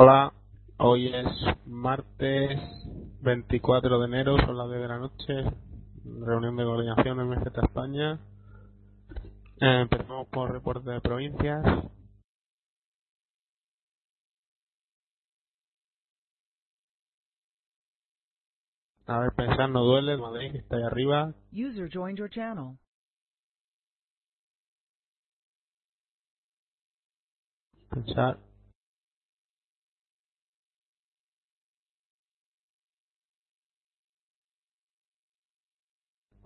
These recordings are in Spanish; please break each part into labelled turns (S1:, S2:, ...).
S1: Hola, hoy es martes 24 de enero, son las 10 de la noche, reunión de coordinación en MZ España. Eh, empezamos por reporte de provincias. A ver, pensar no duele, Madrid está ahí arriba.
S2: User joined your channel.
S1: Pensar.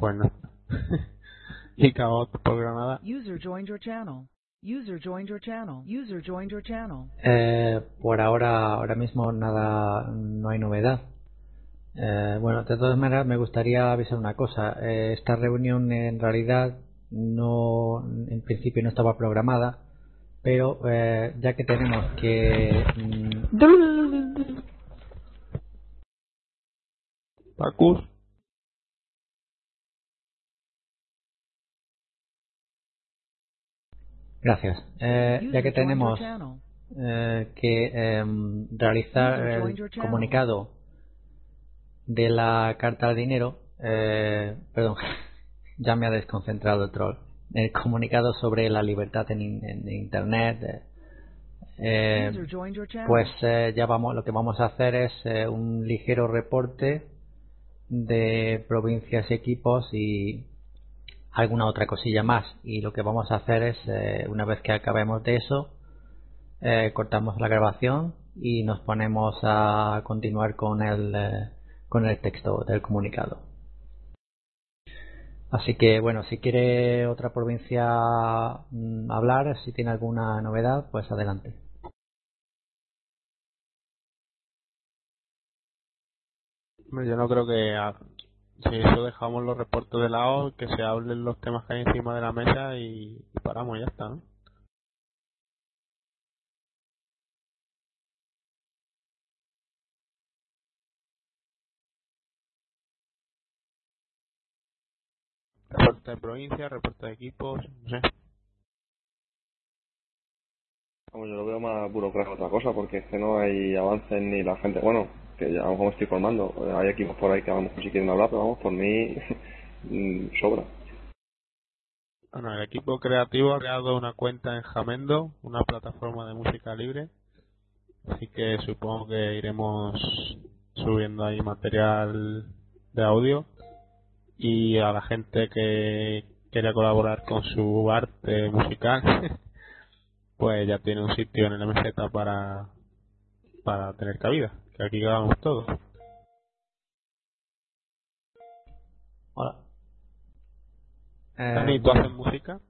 S1: Bueno. y por Granada.
S2: User joined your channel. User joined your channel. User joined your channel.
S3: Eh, por ahora, ahora mismo nada, no hay novedad. Eh, bueno, de todas maneras me gustaría avisar una cosa. Eh, esta reunión en realidad no, en principio no estaba programada, pero eh, ya que tenemos que mm,
S1: Pacus.
S3: Gracias, Eh,
S2: User
S3: ya que tenemos eh, que em, realizar el comunicado de la carta al dinero, eh, perdón, ya me ha desconcentrado el troll, el comunicado sobre la libertad en, en internet, eh, eh,
S2: channel.
S3: pues eh, ya vamos, lo que vamos a hacer es eh, un ligero reporte de provincias y equipos y alguna otra cosilla más. Y lo que vamos a hacer es, eh, una vez que acabemos de eso, eh, cortamos la grabación y nos ponemos a continuar con el, eh, con el texto del comunicado. Así que bueno, si quiere otra provincia mm, hablar, si tiene alguna novedad, pues adelante.
S1: Yo no creo que si eso dejamos los reportes de lado, que se hablen los temas que hay encima de la mesa y, y paramos, ya está, ¿no? Reporte de provincia, reporte de equipos, no sé.
S4: Vamos, yo lo veo más burocrático otra cosa, porque es que no hay avances ni la gente, bueno, que ya a lo mejor me estoy formando, hay equipos por ahí que a lo mejor sí quieren hablar, pero vamos, por mí mm, sobra.
S1: Bueno, el equipo creativo ha creado una cuenta en Jamendo, una plataforma de música libre. Así que supongo que iremos subiendo ahí material de audio. Y a la gente que quiera colaborar con su arte musical, pues ya tiene un sitio en el MZ para, para tener cabida. Que aquí grabamos todo.
S3: Hola. Eh,
S1: Dani, ¿tú haces música?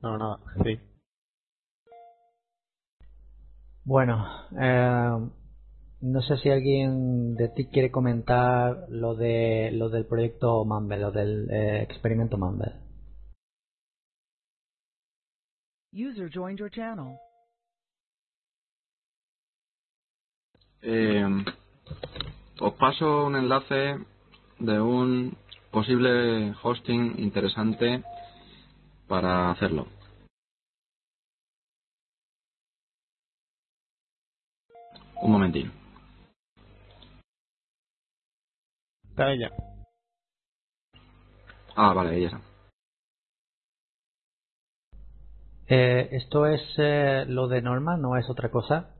S1: No, nada, sí.
S3: Bueno, eh, no sé si alguien de ti quiere comentar lo de lo del proyecto Mumble, lo del eh, experimento Mumble.
S2: User joined your channel.
S5: Eh, os paso un enlace de un posible hosting interesante para hacerlo. Un momentín.
S1: Está ella.
S5: Ah, vale, ahí está.
S3: Eh, ¿Esto es eh, lo de Norma? ¿No es otra cosa?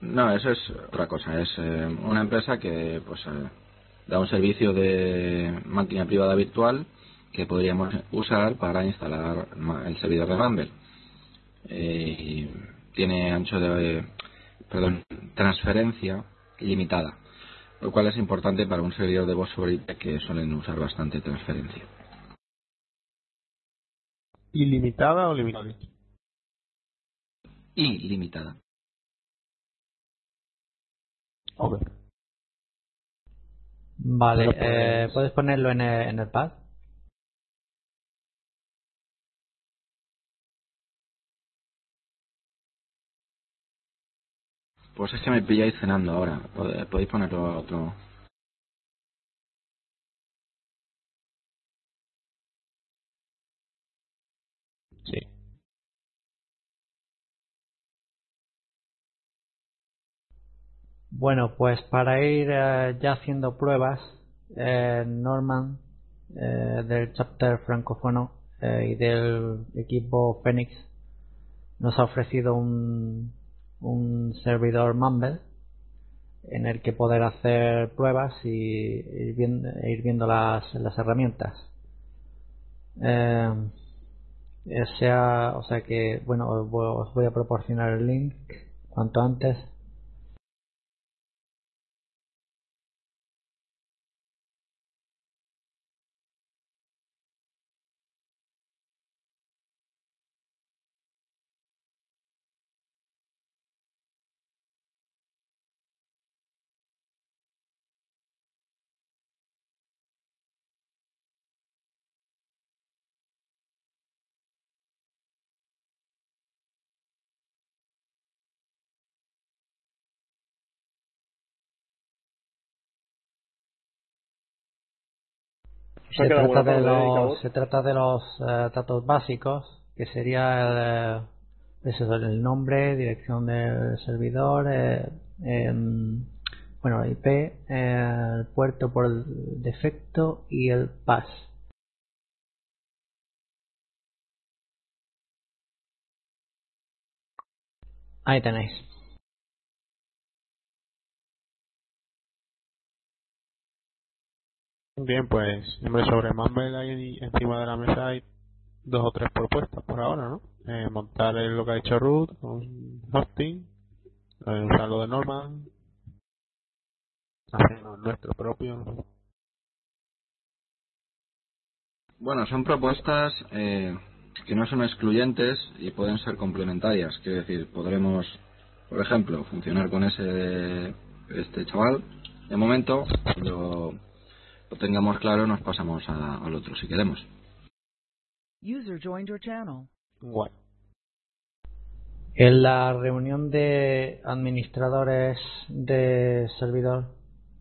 S5: No, eso es otra cosa. Es eh, una empresa que pues eh, da un servicio de máquina privada virtual que podríamos usar para instalar el servidor de Mumble. Eh, y tiene ancho de perdón, transferencia limitada, lo cual es importante para un servidor de voz sobre IP que suelen usar bastante transferencia.
S1: ¿Ilimitada o limitada?
S5: Ilimitada.
S1: Ok.
S3: Vale,
S1: pues-
S3: eh, ¿puedes ponerlo en el, en el pad?
S5: Pues es que me pilláis cenando ahora. Pod- Podéis ponerlo a otro.
S3: Bueno, pues para ir eh, ya haciendo pruebas, eh, Norman eh, del chapter francófono y del equipo Phoenix nos ha ofrecido un, un servidor Mumble en el que poder hacer pruebas y ir viendo, ir viendo las, las herramientas. sea, o sea que, bueno, os voy a proporcionar el link cuanto antes se trata, de los, se trata de los eh, datos básicos, que sería el, eh, el nombre, dirección del servidor, eh, em, bueno, IP, el puerto por defecto y el PAS. Ahí tenéis.
S1: Bien, pues, hombre, sobre Mumble ahí encima de la mesa hay dos o tres propuestas por ahora, ¿no? Eh, montar lo que ha dicho Ruth, un hosting, eh, usar de Norman, hacer nuestro propio.
S5: Bueno, son propuestas eh, que no son excluyentes y pueden ser complementarias. Quiero decir, podremos, por ejemplo, funcionar con ese este chaval. De momento, lo lo tengamos claro, nos pasamos al otro si queremos.
S3: En la reunión de administradores de servidor,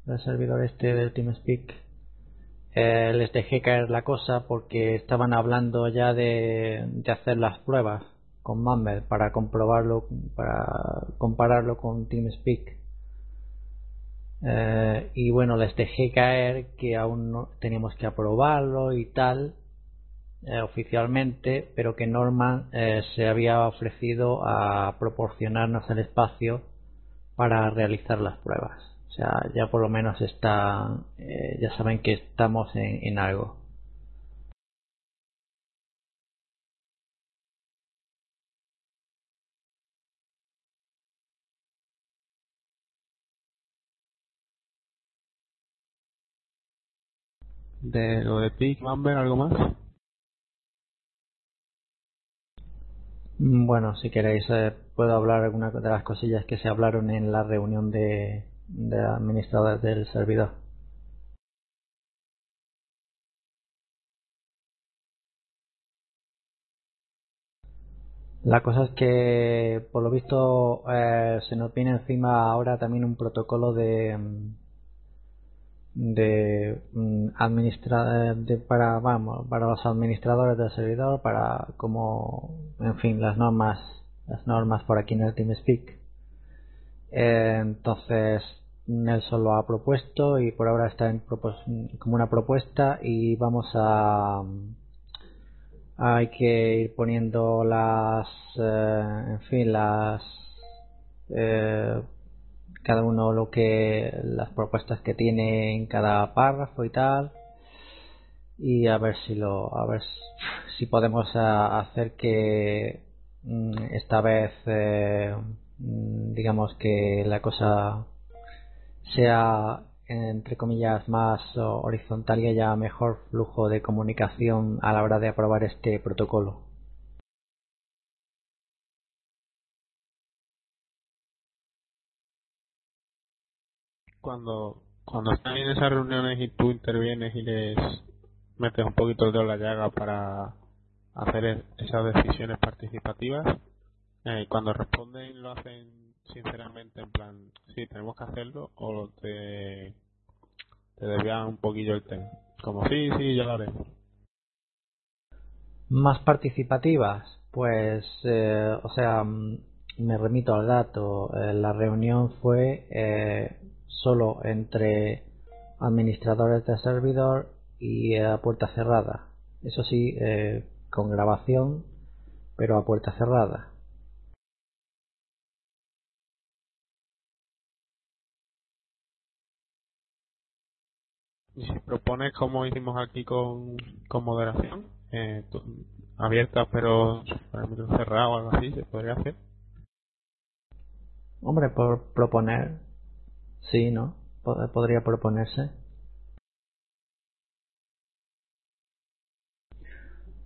S3: del servidor este del TeamSpeak, eh, les dejé caer la cosa porque estaban hablando ya de, de hacer las pruebas con Mumble para comprobarlo, para compararlo con TeamSpeak. Eh, y bueno, les dejé caer que aún no teníamos que aprobarlo y tal eh, oficialmente, pero que Norman eh, se había ofrecido a proporcionarnos el espacio para realizar las pruebas. O sea, ya por lo menos está, ya saben que estamos en algo.
S1: De lo de ver algo más.
S3: Bueno, si queréis eh, puedo hablar alguna de las cosillas que se hablaron en la reunión de, de administradores del servidor. La cosa es que, por lo visto, eh, se nos viene encima ahora también un protocolo de, mm, de, mm, administra de, para vamos para los administradores del servidor para como en fin las normas las normas por aquí en el TeamSpeak. Eh, entonces Nelson lo ha propuesto y por ahora está en como una propuesta y vamos a hay que ir poniendo las eh, en fin las eh, cada uno lo que las propuestas que tiene en cada párrafo y tal. Y a ver si lo a ver si podemos hacer que mm, esta vez eh, mm, digamos que la cosa sea entre comillas más horizontal y haya mejor flujo de comunicación a la hora de aprobar este protocolo
S1: cuando cuando están en esas reuniones y tú intervienes y les metes un poquito el dedo en la llaga para hacer e-, esas decisiones participativas, eh, cuando responden lo hacen sinceramente en plan, sí, tenemos que hacerlo o te, te desvían un poquillo el tema. Como sí, sí, ya lo haremos.
S3: Más participativas, pues, eh, o sea, mm, me remito al dato, eh, la reunión fue eh, solo entre administradores de servidor y a puerta cerrada. Eso sí, con grabación, pero a puerta cerrada.
S1: Y si propones como hicimos aquí con, con moderación, eh, abiertas pero cerrado o algo así, ¿se podría hacer?
S3: Hombre, por proponer, sí, ¿no? Podría proponerse.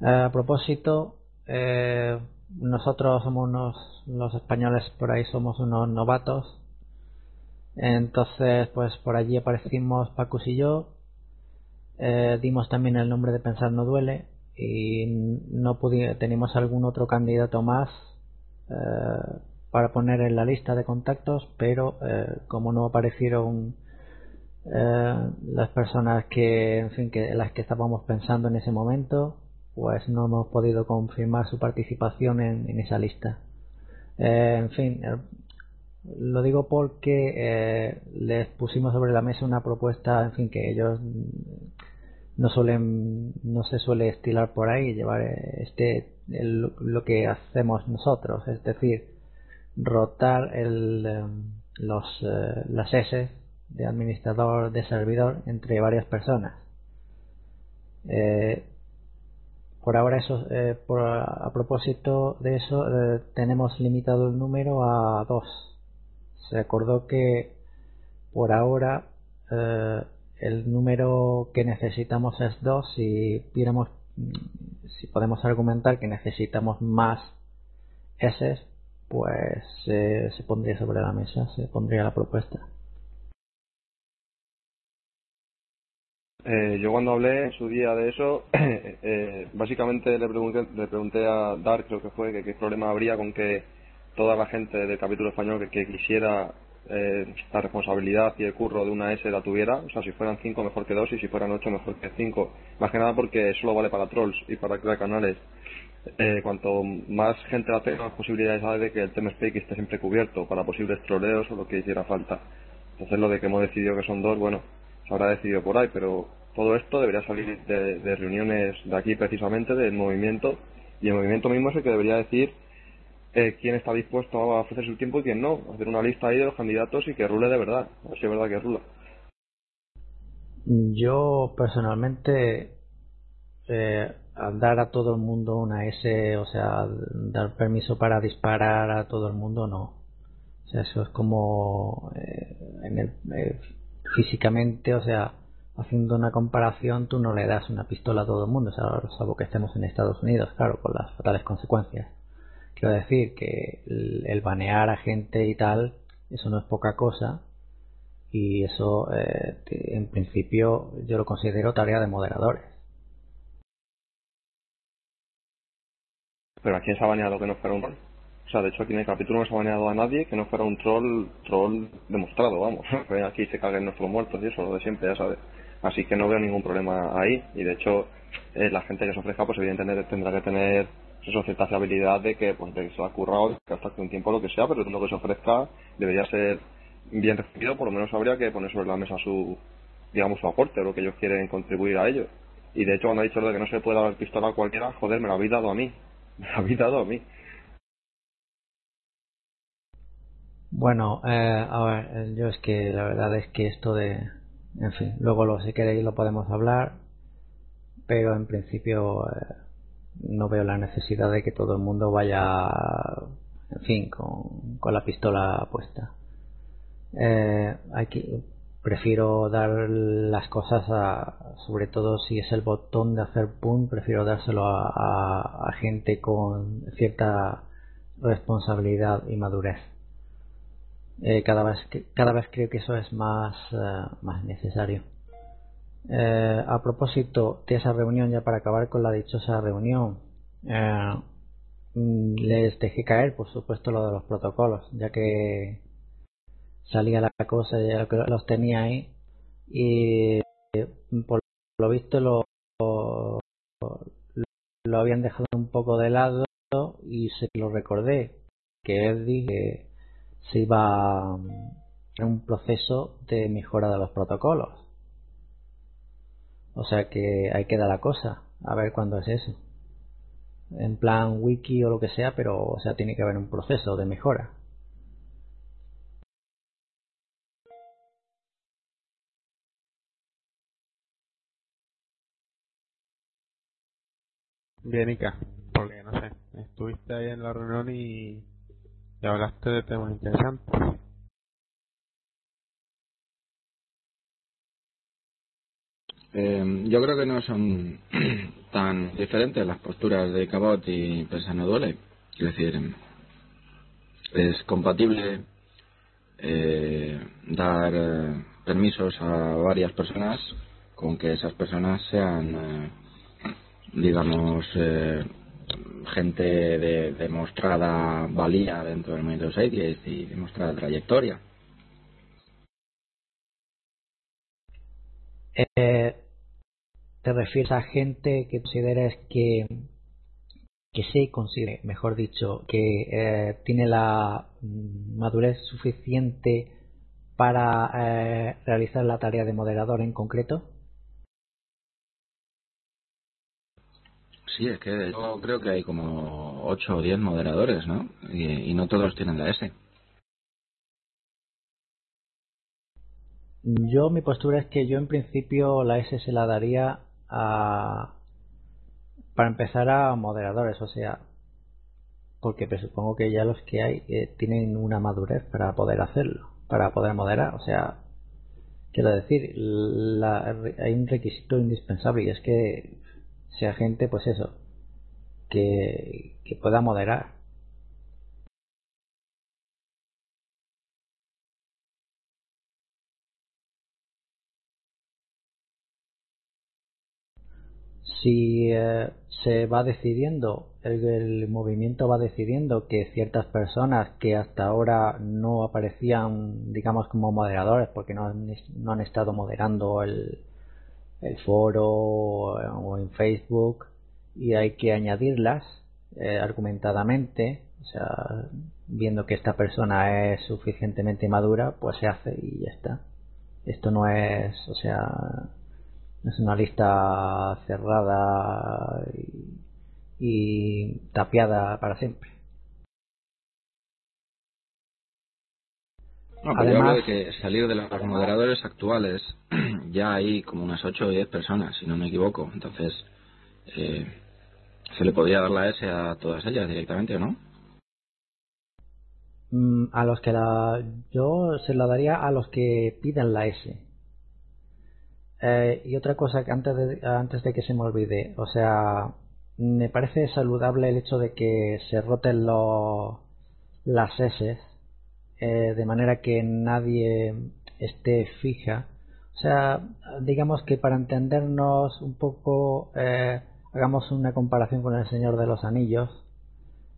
S3: Eh, a propósito, eh, nosotros somos unos, los españoles por ahí somos unos novatos. Entonces, pues por allí aparecimos Pacus y yo. Eh, dimos también el nombre de Pensar no duele y no tenemos algún otro candidato más eh, para poner en la lista de contactos, pero eh, como no aparecieron las personas que, en fin, que las que estábamos pensando en ese momento, pues no hemos podido confirmar su participación en, esa lista. en fin, lo digo porque les pusimos sobre la mesa una propuesta, en fin, que ellos no suelen no se suele estilar por ahí llevar este lo que hacemos nosotros es decir rotar el, em, los eh, las S de administrador de servidor entre varias personas. Eh, por ahora eso eh, por, a propósito de eso tenemos limitado el número a dos. Se acordó que por ahora el número que necesitamos es 2 si viéramos si podemos argumentar que necesitamos más S pues se pondría sobre la mesa se pondría la propuesta.
S4: Eh, yo cuando hablé en su día de eso eh, básicamente le pregunté, le pregunté a Dar creo que fue que qué problema habría con que toda la gente del capítulo español que quisiera eh, la responsabilidad y el curro de una S la tuviera, o sea, si fueran 5 mejor que 2 y si fueran 8 mejor que 5, más que nada porque solo vale para trolls y para crear canales. Eh, cuanto más gente la tenga, más posibilidades hay de que el TeamSpeak esté siempre cubierto para posibles troleos o lo que hiciera falta. Entonces lo de que hemos decidido que son dos, bueno, se habrá decidido por ahí, pero todo esto debería salir de, de reuniones de aquí precisamente, del movimiento, y el movimiento mismo es el que debería decir eh, quién está dispuesto a ofrecer su tiempo y quién no. Hacer una lista ahí de los candidatos y que rule de verdad. A si es verdad que rula.
S3: Yo personalmente, eh, dar a todo el mundo una S, o sea, dar permiso para disparar a todo el mundo, no. O sea, eso es como eh, en el, eh, físicamente, o sea, haciendo una comparación, tú no le das una pistola a todo el mundo, o sea, salvo que estemos en Estados Unidos, claro, con las fatales consecuencias. Quiero decir que el, banear a gente y tal, eso no es poca cosa. Y eso, eh, en principio, yo lo considero tarea de moderadores.
S4: Pero ¿a quién se ha baneado que no fuera un troll? O sea, de hecho aquí en el capítulo no se ha baneado a nadie que no fuera un troll troll demostrado, vamos. aquí se caguen nuestros muertos y eso, lo de siempre, ya sabes. Así que no veo ningún problema ahí. Y de hecho, eh, la gente que se ofrezca, pues evidentemente tendrá que tener eso cierta fiabilidad de que pues de que se ha currado que hasta hace un tiempo lo que sea pero lo que se ofrezca debería ser bien recibido por lo menos habría que poner sobre la mesa su digamos su aporte o lo que ellos quieren contribuir a ello y de hecho cuando ha dicho lo de que no se puede dar pistola a cualquiera joder me lo habéis dado a mí me a mí
S3: bueno eh, a ver eh, yo es que la verdad es que esto de en fin luego lo si queréis lo podemos hablar pero en principio eh, no veo la necesidad de que todo el mundo vaya, en fin, con, con la pistola puesta. Eh, que, prefiero dar las cosas a, sobre todo si es el botón de hacer pum, prefiero dárselo a, a, gente con cierta responsabilidad y madurez. Eh, cada vez cada vez creo que eso es más, eh, más necesario. Eh, a propósito de esa reunión, ya para acabar con la dichosa reunión, eh, mm, les dejé caer, por supuesto, lo de los protocolos, ya que salía la cosa, ya los tenía ahí, y por lo visto lo, lo habían dejado un poco de lado y se lo recordé. que Eddie que se iba en un proceso de mejora de los protocolos. O sea que ahí queda la cosa, a ver cuándo es eso. En plan wiki o lo que sea, pero o sea, tiene que haber un proceso de mejora.
S1: Bien, Ica, porque no sé, estuviste ahí en la reunión y, hablaste de temas interesantes.
S5: Eh, yo creo que no son tan diferentes las posturas de Cabot y Persano Duele. Es decir, es compatible eh, dar eh, permisos a varias personas con que esas personas sean, eh, digamos, eh, gente de demostrada valía dentro del movimiento Zeitgeist y demostrada trayectoria.
S3: Eh, te refieres a gente que consideres que que se considere, mejor dicho, que eh, tiene la mm, madurez suficiente para eh, realizar la tarea de moderador en concreto?
S5: Sí, es que yo creo que hay como 8 o 10 moderadores, ¿no? Y, y no todos tienen la S.
S3: Yo, mi postura es que yo en principio la S se la daría a, para empezar a moderadores, o sea, porque supongo que ya los que hay eh, tienen una madurez para poder hacerlo, para poder moderar, o sea, quiero decir, la, hay un requisito indispensable y es que sea gente, pues eso, que, que pueda moderar. si eh, se va decidiendo, el, el, movimiento va decidiendo que ciertas personas que hasta ahora no aparecían, digamos, como moderadores, porque no han, no han estado moderando el, el foro o en Facebook, y hay que añadirlas eh, argumentadamente, o sea, viendo que esta persona es suficientemente madura, pues se hace y ya está. Esto no es, o sea, es una lista cerrada y tapiada para siempre.
S5: No, pero yo hablo de que salir de los moderadores actuales ya hay como unas 8 o 10 personas, si no me equivoco. Entonces, eh, ¿se le podría dar la S a todas ellas directamente o no?
S3: Mm, a los que la. Yo se la daría a los que piden la S. Eh, y otra cosa que antes de, antes de que se me olvide, o sea, me parece saludable el hecho de que se roten los, las S eh, de manera que nadie esté fija. O sea, digamos que para entendernos un poco, eh, hagamos una comparación con el Señor de los Anillos,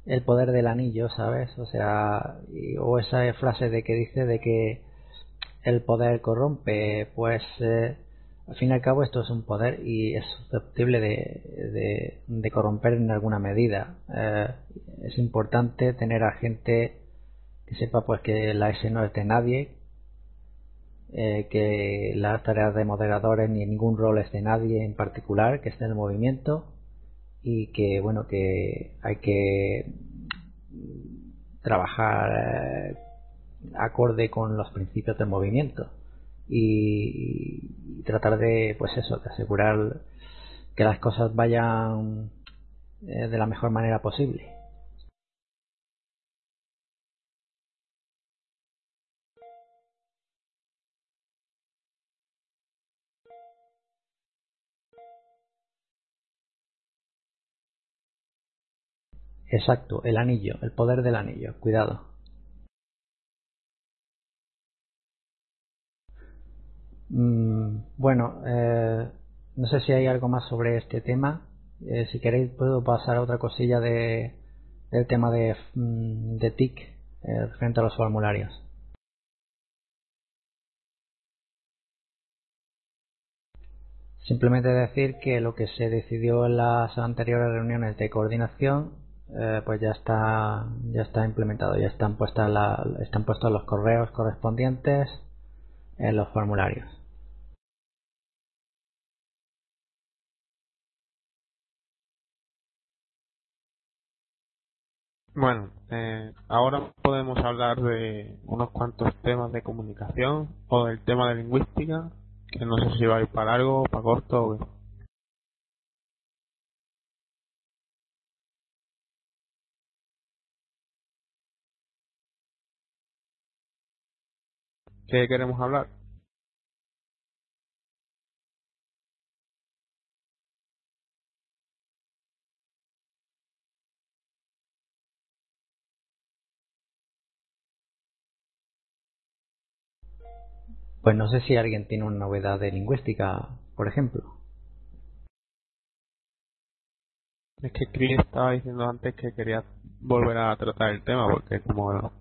S3: el poder del anillo, ¿sabes? O sea, y, o esa frase de que dice de que el poder corrompe, pues eh, al fin y al cabo esto es un poder y es susceptible de, de, corromper en alguna medida. Eh, es importante tener a gente que sepa pues que la S no es de nadie, eh, que las tareas de moderadores ni ningún rol es de nadie en particular, que esté en el movimiento y que bueno que hay que trabajar eh, acorde con los principios del movimiento y, y, tratar de pues eso de asegurar que las cosas vayan eh, de la mejor manera posible Exacto, el anillo, el poder del anillo, cuidado. Mm, bueno, eh, no sé si hay algo más sobre este tema. Eh, si queréis puedo pasar a otra cosilla de, del tema de, mm, de TIC eh, frente a los formularios. Simplemente decir que lo que se decidió en las anteriores reuniones de coordinación eh, pues ya está ya está implementado, ya están puestas la, están puestos los correos correspondientes en los formularios.
S1: Bueno, eh, ahora podemos hablar de unos cuantos temas de comunicación o del tema de lingüística, que no sé si va a ir para largo, para corto o qué. ¿Qué queremos hablar?
S3: Pues no sé si alguien tiene una novedad de lingüística, por ejemplo.
S1: Es que Chris estaba diciendo antes que quería volver a tratar el tema, porque como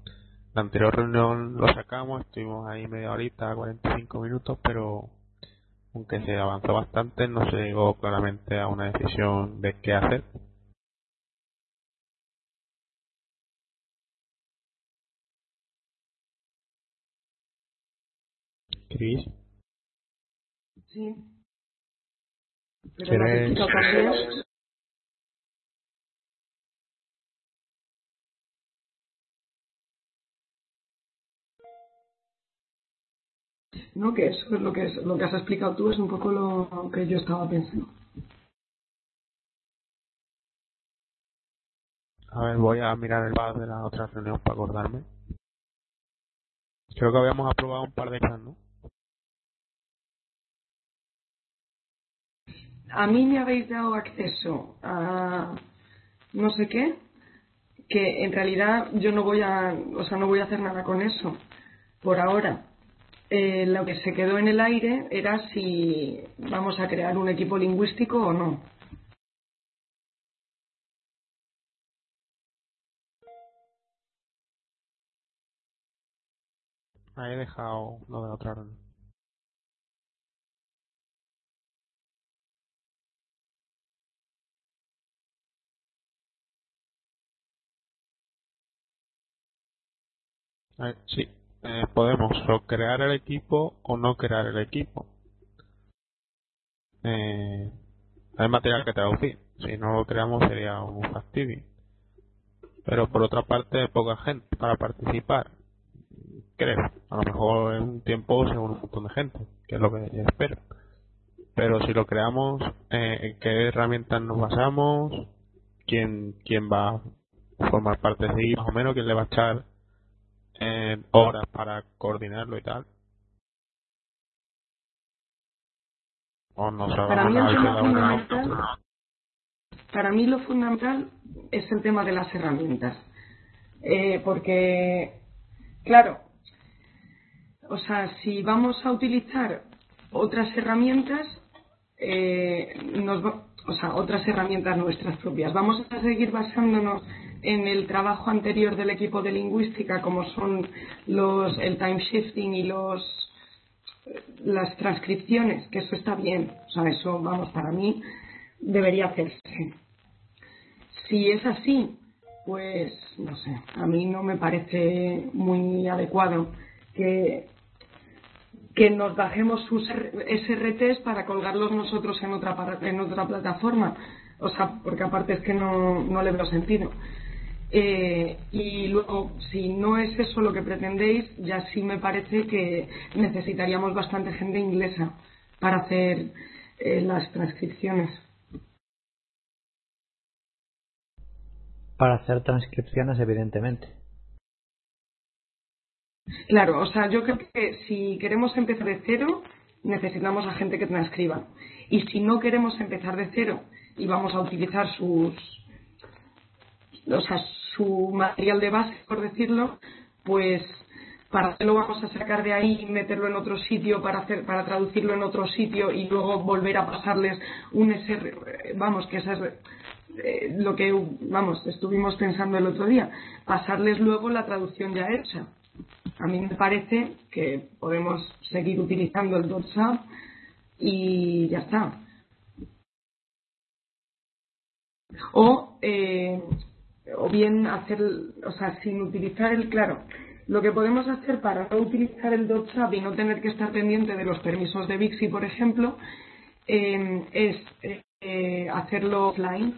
S1: la anterior reunión lo sacamos, estuvimos ahí media horita, 45 minutos, pero aunque se avanzó bastante, no se llegó claramente a una decisión de qué hacer. Chris,
S6: Sí. Pero
S1: ¿Quieres-
S6: No, que eso es lo que es, lo que has explicado tú es un poco lo que yo estaba pensando.
S1: a ver, voy a mirar el bar de la otra reunión para acordarme. Creo que habíamos aprobado un par de cosas, ¿no?
S6: A mí me habéis dado acceso a no sé qué, que en realidad yo no voy a, o sea, no voy a hacer nada con eso por ahora. Eh, lo que se quedó en el aire era si vamos a crear un equipo lingüístico o no.
S1: Ahí he dejado lo de otra sí, eh, podemos o crear el equipo o no crear el equipo. Eh, hay material que traducir. Si no lo creamos sería un fastidio. Pero por otra parte, hay poca gente para participar. Creo. A lo mejor en un tiempo se une un montón de gente, que es lo que yo espero. Pero si lo creamos, eh, ¿en qué herramientas nos basamos? ¿Quién, quién va a formar parte de ahí? Más o menos, ¿quién le va a echar eh, horas para coordinarlo y tal? O no
S6: mí para mí lo fundamental es el tema de las herramientas, Eh, porque claro, o sea, si vamos a utilizar otras herramientas, eh, nos va- o sea, otras herramientas nuestras propias, vamos a seguir basándonos en el trabajo anterior del equipo de lingüística, como son los el time shifting y los las transcripciones, que eso está bien, o sea, eso, vamos, para mí debería hacerse. Si es así, pues, no sé, a mí no me parece muy adecuado que, que nos bajemos sus SRTs para colgarlos nosotros en otra, en otra plataforma, o sea, porque aparte es que no, no le veo sentido. Eh, y luego, si no es eso lo que pretendéis, ya sí me parece que necesitaríamos bastante gente inglesa para hacer eh, las transcripciones.
S3: Para hacer transcripciones, evidentemente.
S6: Claro, o sea, yo creo que si queremos empezar de cero, necesitamos a gente que transcriba. Y si no queremos empezar de cero y vamos a utilizar sus, o sea, su material de base, por decirlo, pues para qué lo vamos a sacar de ahí y meterlo en otro sitio para hacer para traducirlo en otro sitio y luego volver a pasarles un SR, vamos, que esa es eh, lo que vamos, estuvimos pensando el otro día, pasarles luego la traducción ya hecha. A mí me parece que podemos seguir utilizando el WhatsApp y ya está. O, eh, o bien hacer, o sea, sin utilizar el, claro, lo que podemos hacer para no utilizar el .zap y no tener que estar pendiente de los permisos de Bixi, por ejemplo, eh, es eh, hacerlo offline.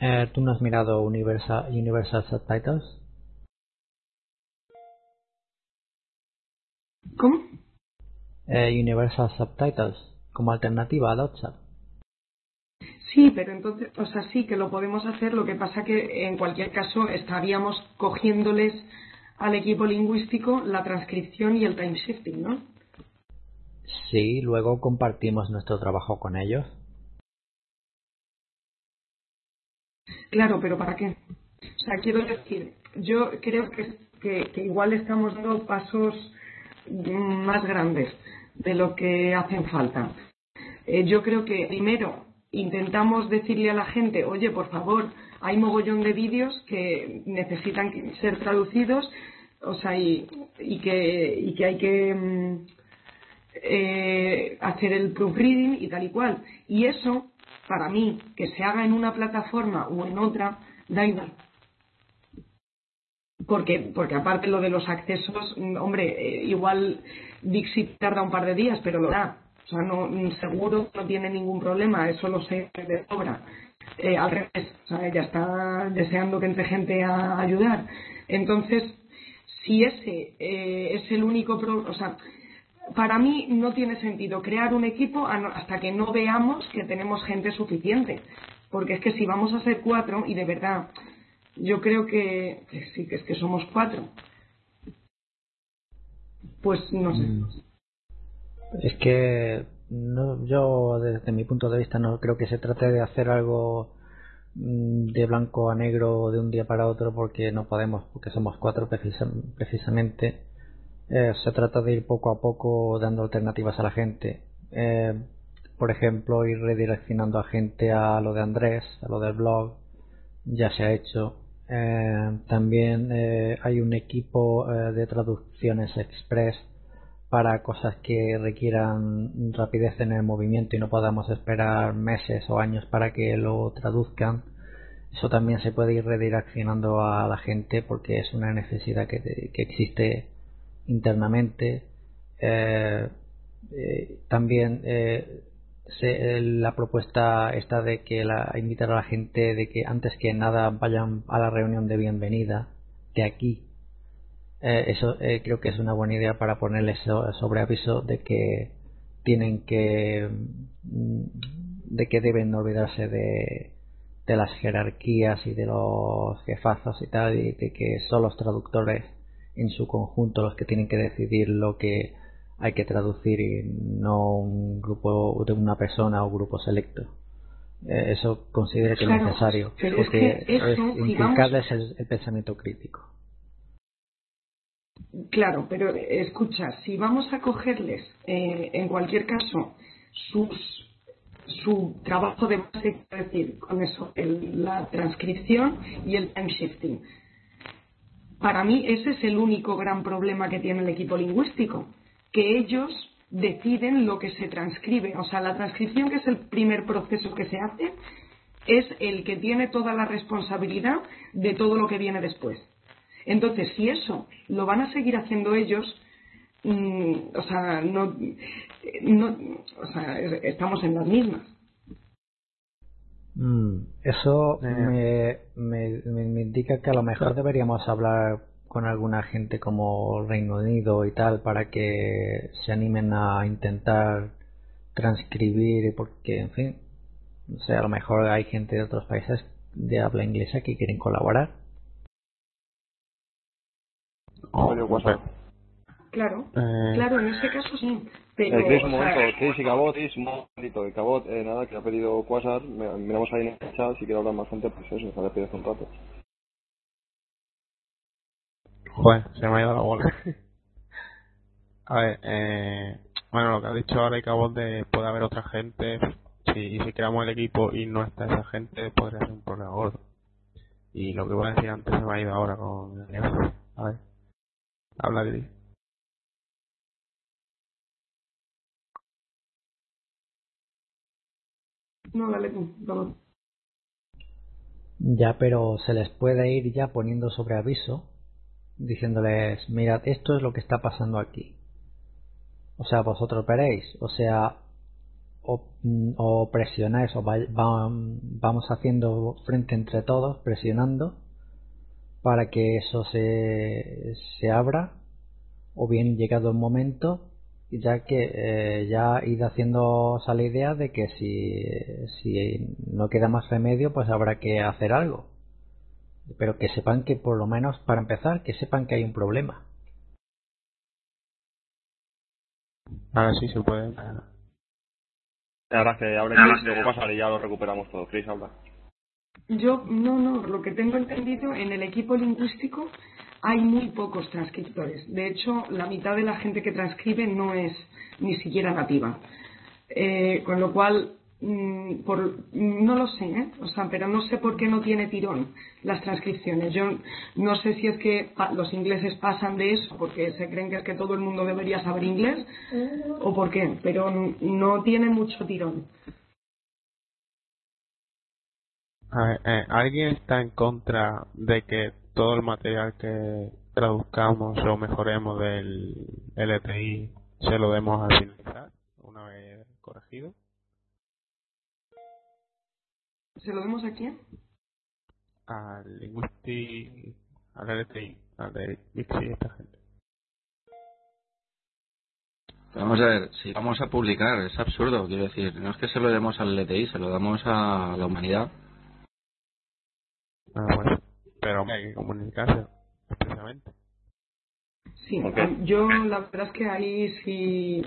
S3: Eh, ¿Tú no has mirado Universal, Universal Subtitles?
S6: ¿Cómo?
S3: Eh, Universal Subtitles, como alternativa a WhatsApp.
S6: Sí, pero entonces, o sea, sí que lo podemos hacer, lo que pasa que en cualquier caso estaríamos cogiéndoles al equipo lingüístico la transcripción y el time shifting, ¿no?
S3: Sí, luego compartimos nuestro trabajo con ellos.
S6: Claro, pero ¿para qué? O sea, quiero decir, yo creo que, que, que igual estamos dando pasos más grandes de lo que hacen falta. Eh, yo creo que primero intentamos decirle a la gente, oye, por favor, hay mogollón de vídeos que necesitan ser traducidos, o sea, y, que, y que hay que mm, eh, hacer el proofreading y tal y cual. Y eso, para mí, que se haga en una plataforma o en otra, da igual. Porque, porque aparte lo de los accesos, mm, hombre, eh, igual Dixit tarda un par de días, pero lo da. O sea, no, seguro no tiene ningún problema, eso lo sé de sobra. Eh, al revés, o sea, ella está deseando que entre gente a ayudar. Entonces, si ese eh, es el único problema, o sea, para mí no tiene sentido crear un equipo hasta que no veamos que tenemos gente suficiente. Porque es que si vamos a ser cuatro, y de verdad, yo creo que, sí, que es que somos cuatro, pues no sé.
S3: Mm. Es que no, yo desde mi punto de vista no creo que se trate de hacer algo mm, de blanco a negro de un día para otro porque no podemos, porque somos cuatro precisamente. Eh, se trata de ir poco a poco dando alternativas a la gente. Eh, por ejemplo, ir redireccionando a gente a lo de Andrés, a lo del blog, ya se ha hecho. Eh, también hay un equipo de traducciones express para cosas que requieran rapidez en el movimiento y no podamos esperar meses o años para que lo traduzcan. Eso también se puede ir redireccionando a la gente porque es una necesidad que, que existe internamente. Eh, eh, también eh, la propuesta está de que la, invitar a la gente de que antes que nada vayan a la reunión de bienvenida de aquí eh, eso eh, creo que es una buena idea para ponerles sobre aviso de que tienen que mm, de que deben olvidarse de, de las jerarquías y de los jefazos y tal y de que son los traductores en su conjunto los que tienen que decidir lo que hay que traducir y no un grupo de una persona o grupo selecto. Eh, eso considero que es necesario porque es, inculcarles el pensamiento crítico.
S6: Claro, pero escucha, si vamos a cogerles, eh, en cualquier caso, sus, su trabajo de base, es decir, con eso, la transcripción y el time shifting. Para mí ese es el único gran problema que tiene el equipo lingüístico, que ellos deciden lo que se transcribe. O sea, la transcripción, que es el primer proceso que se hace, es el que tiene toda la responsabilidad de todo lo que viene después. Entonces, si eso lo van a seguir haciendo ellos, mm, o sea, no, no, o sea, estamos en las mismas.
S3: Mm, eso me, me, me, indica que a lo mejor deberíamos hablar con alguna gente como Reino Unido y tal para que se animen a intentar transcribir porque en fin no sé a lo mejor hay gente de otros países de habla inglesa que quieren colaborar
S4: Oh,
S6: claro, eh... claro, en ese caso sí. Pero,
S4: eh, Chris, un momento, Chris y Cabot, Chris, un momentito, de Cabot, eh, nada, que ha pedido Quasar, miramos ahí en el chat, si quiere hablar más gente, pues eso, para pedir contratos.
S1: Joder, se me ha ido la bola. a ver, eh, bueno, lo que ha dicho ahora y Cabot de puede haber otra gente, si, y si creamos el equipo y no está esa gente, podría ser un problema gordo. Y lo que iba a decir antes se me ha ido ahora con el A ver. Habla, Gris.
S6: No, dale tú, vamos.
S3: Ya, pero se les puede ir ya poniendo sobre aviso, diciéndoles, mirad, esto es lo que está pasando aquí. O sea, vosotros veréis, o sea, mm, o presionáis, o va- va- vamos haciendo frente entre todos, presionando, para que eso se, se abra, o bien llegado el momento, ya que eh, ya id haciendo la idea de que si, si no queda más remedio, pues habrá que hacer algo. Pero que sepan que por lo menos, para empezar, que sepan que hay un problema.
S1: Ahora sí se puede.
S4: Ahora que hable Chris, luego pasar y ya lo recuperamos todo. Chris, habla.
S6: Yo, no, no, lo que tengo entendido, en el equipo lingüístico hay muy pocos transcriptores. De hecho, la mitad de la gente que transcribe no es ni siquiera nativa. Eh, con lo cual, mm, por, no lo sé, ¿eh? o sea, pero no sé por qué no tiene tirón las transcripciones. Yo no sé si es que los ingleses pasan de eso porque se creen que es que todo el mundo debería saber inglés o por qué, pero no tiene mucho tirón.
S1: Eh, ¿Alguien está en contra de que todo el material que traduzcamos o mejoremos del LTI se lo demos al finalizar, una vez corregido?
S6: ¿Se lo demos a quién?
S1: Al Linguistic, al LTI, al de esta gente.
S5: Vamos a ver, si vamos a publicar, es absurdo, quiero decir, no es que se lo demos al LTI, se lo damos a la humanidad.
S1: Ah, bueno, pero hay que comunicarse expresamente.
S6: Sí, yo la verdad es que ahí sí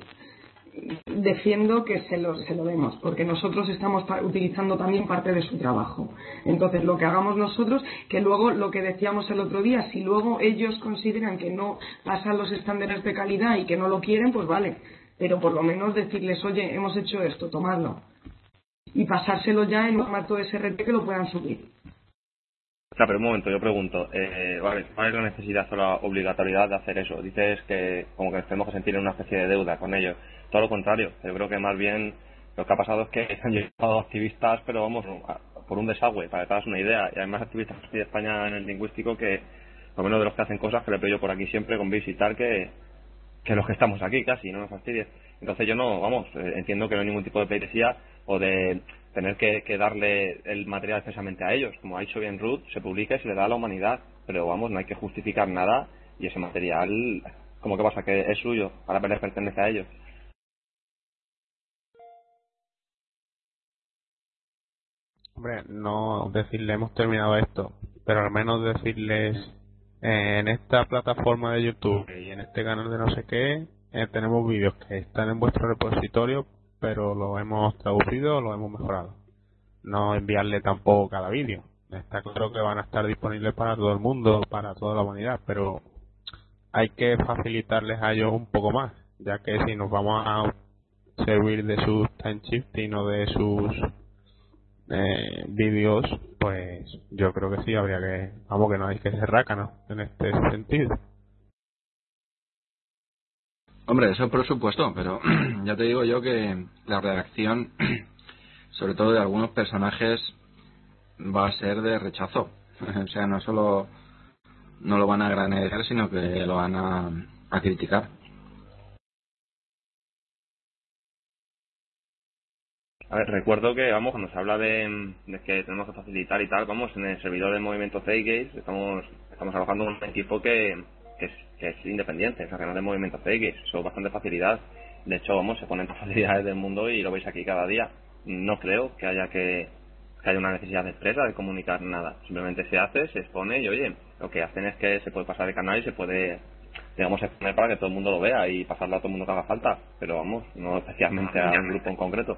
S6: defiendo que se lo, se lo demos, porque nosotros estamos utilizando también parte de su trabajo. Entonces, lo que hagamos nosotros, que luego lo que decíamos el otro día, si luego ellos consideran que no pasan los estándares de calidad y que no lo quieren, pues vale. Pero por lo menos decirles, oye, hemos hecho esto, tomadlo. Y pasárselo ya en un formato SRT que lo puedan subir.
S4: O sea, pero un momento, yo pregunto, eh, vale, ¿cuál es la necesidad o la obligatoriedad de hacer eso? Dices que como que tenemos que sentir una especie de deuda con ellos. Todo lo contrario, yo creo que más bien lo que ha pasado es que se han llevado activistas, pero vamos, por un desagüe, para que te hagas una idea. Y además activistas de España en el lingüístico que, por lo menos de los que hacen cosas, que le pido por aquí siempre con visitar que, que los que estamos aquí casi, no nos fastidies. Entonces yo no, vamos, eh, entiendo que no hay ningún tipo de pleitesía o de tener que, darle el material expresamente a ellos. Como ha dicho bien Ruth, se publica y se le da a la humanidad, pero vamos, no hay que justificar nada y ese material, ¿cómo que pasa? Que es suyo, ahora les pertenece a ellos.
S1: Hombre, no decirle hemos terminado esto, pero al menos decirles eh, en esta plataforma de YouTube y en este canal de no sé qué eh, tenemos vídeos que están en vuestro repositorio, pero lo hemos traducido, lo hemos mejorado. No enviarle tampoco cada vídeo. Está claro que van a estar disponibles para todo el mundo, para toda la humanidad, pero hay que facilitarles a ellos un poco más, ya que si nos vamos a servir de sus time shifting o de sus eh, vídeos, pues yo creo que sí, habría que, vamos, que no hay que ser rácano en este sentido.
S5: Hombre, eso por supuesto, pero ya te digo yo que la reacción, sobre todo de algunos personajes, va a ser de rechazo. o sea, no solo no lo van a agradecer, sino que lo van a criticar.
S4: Recuerdo que, vamos, cuando se habla de, de que tenemos que facilitar y tal, vamos, en el servidor del movimiento Zeitgeist estamos, estamos trabajando con un equipo que, es, que es independiente, o sea, que no es del movimiento Zeitgeist, eso bastante facilidad. De hecho, vamos, se ponen las facilidades del mundo y lo veis aquí cada día. No creo que haya que, que haya una necesidad expresa de comunicar nada. Simplemente se hace, se expone y, oye, lo que hacen es que se puede pasar de canal y se puede, digamos, exponer para que todo el mundo lo vea y pasarlo a todo el mundo que haga falta. Pero, vamos, no especialmente a un grupo en concreto.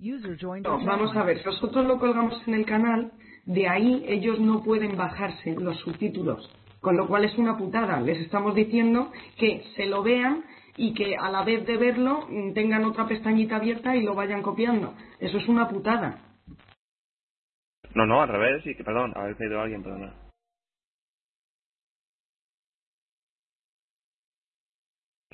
S6: No, vamos a ver, nosotros lo colgamos en el canal, de ahí ellos no pueden bajarse los subtítulos, con lo cual es una putada. Les estamos diciendo que se lo vean y que a la vez de verlo mm, tengan otra pestañita abierta y lo vayan copiando. Eso es una putada.
S4: No, no, al revés, y que, perdón, haber pedido a alguien, perdona.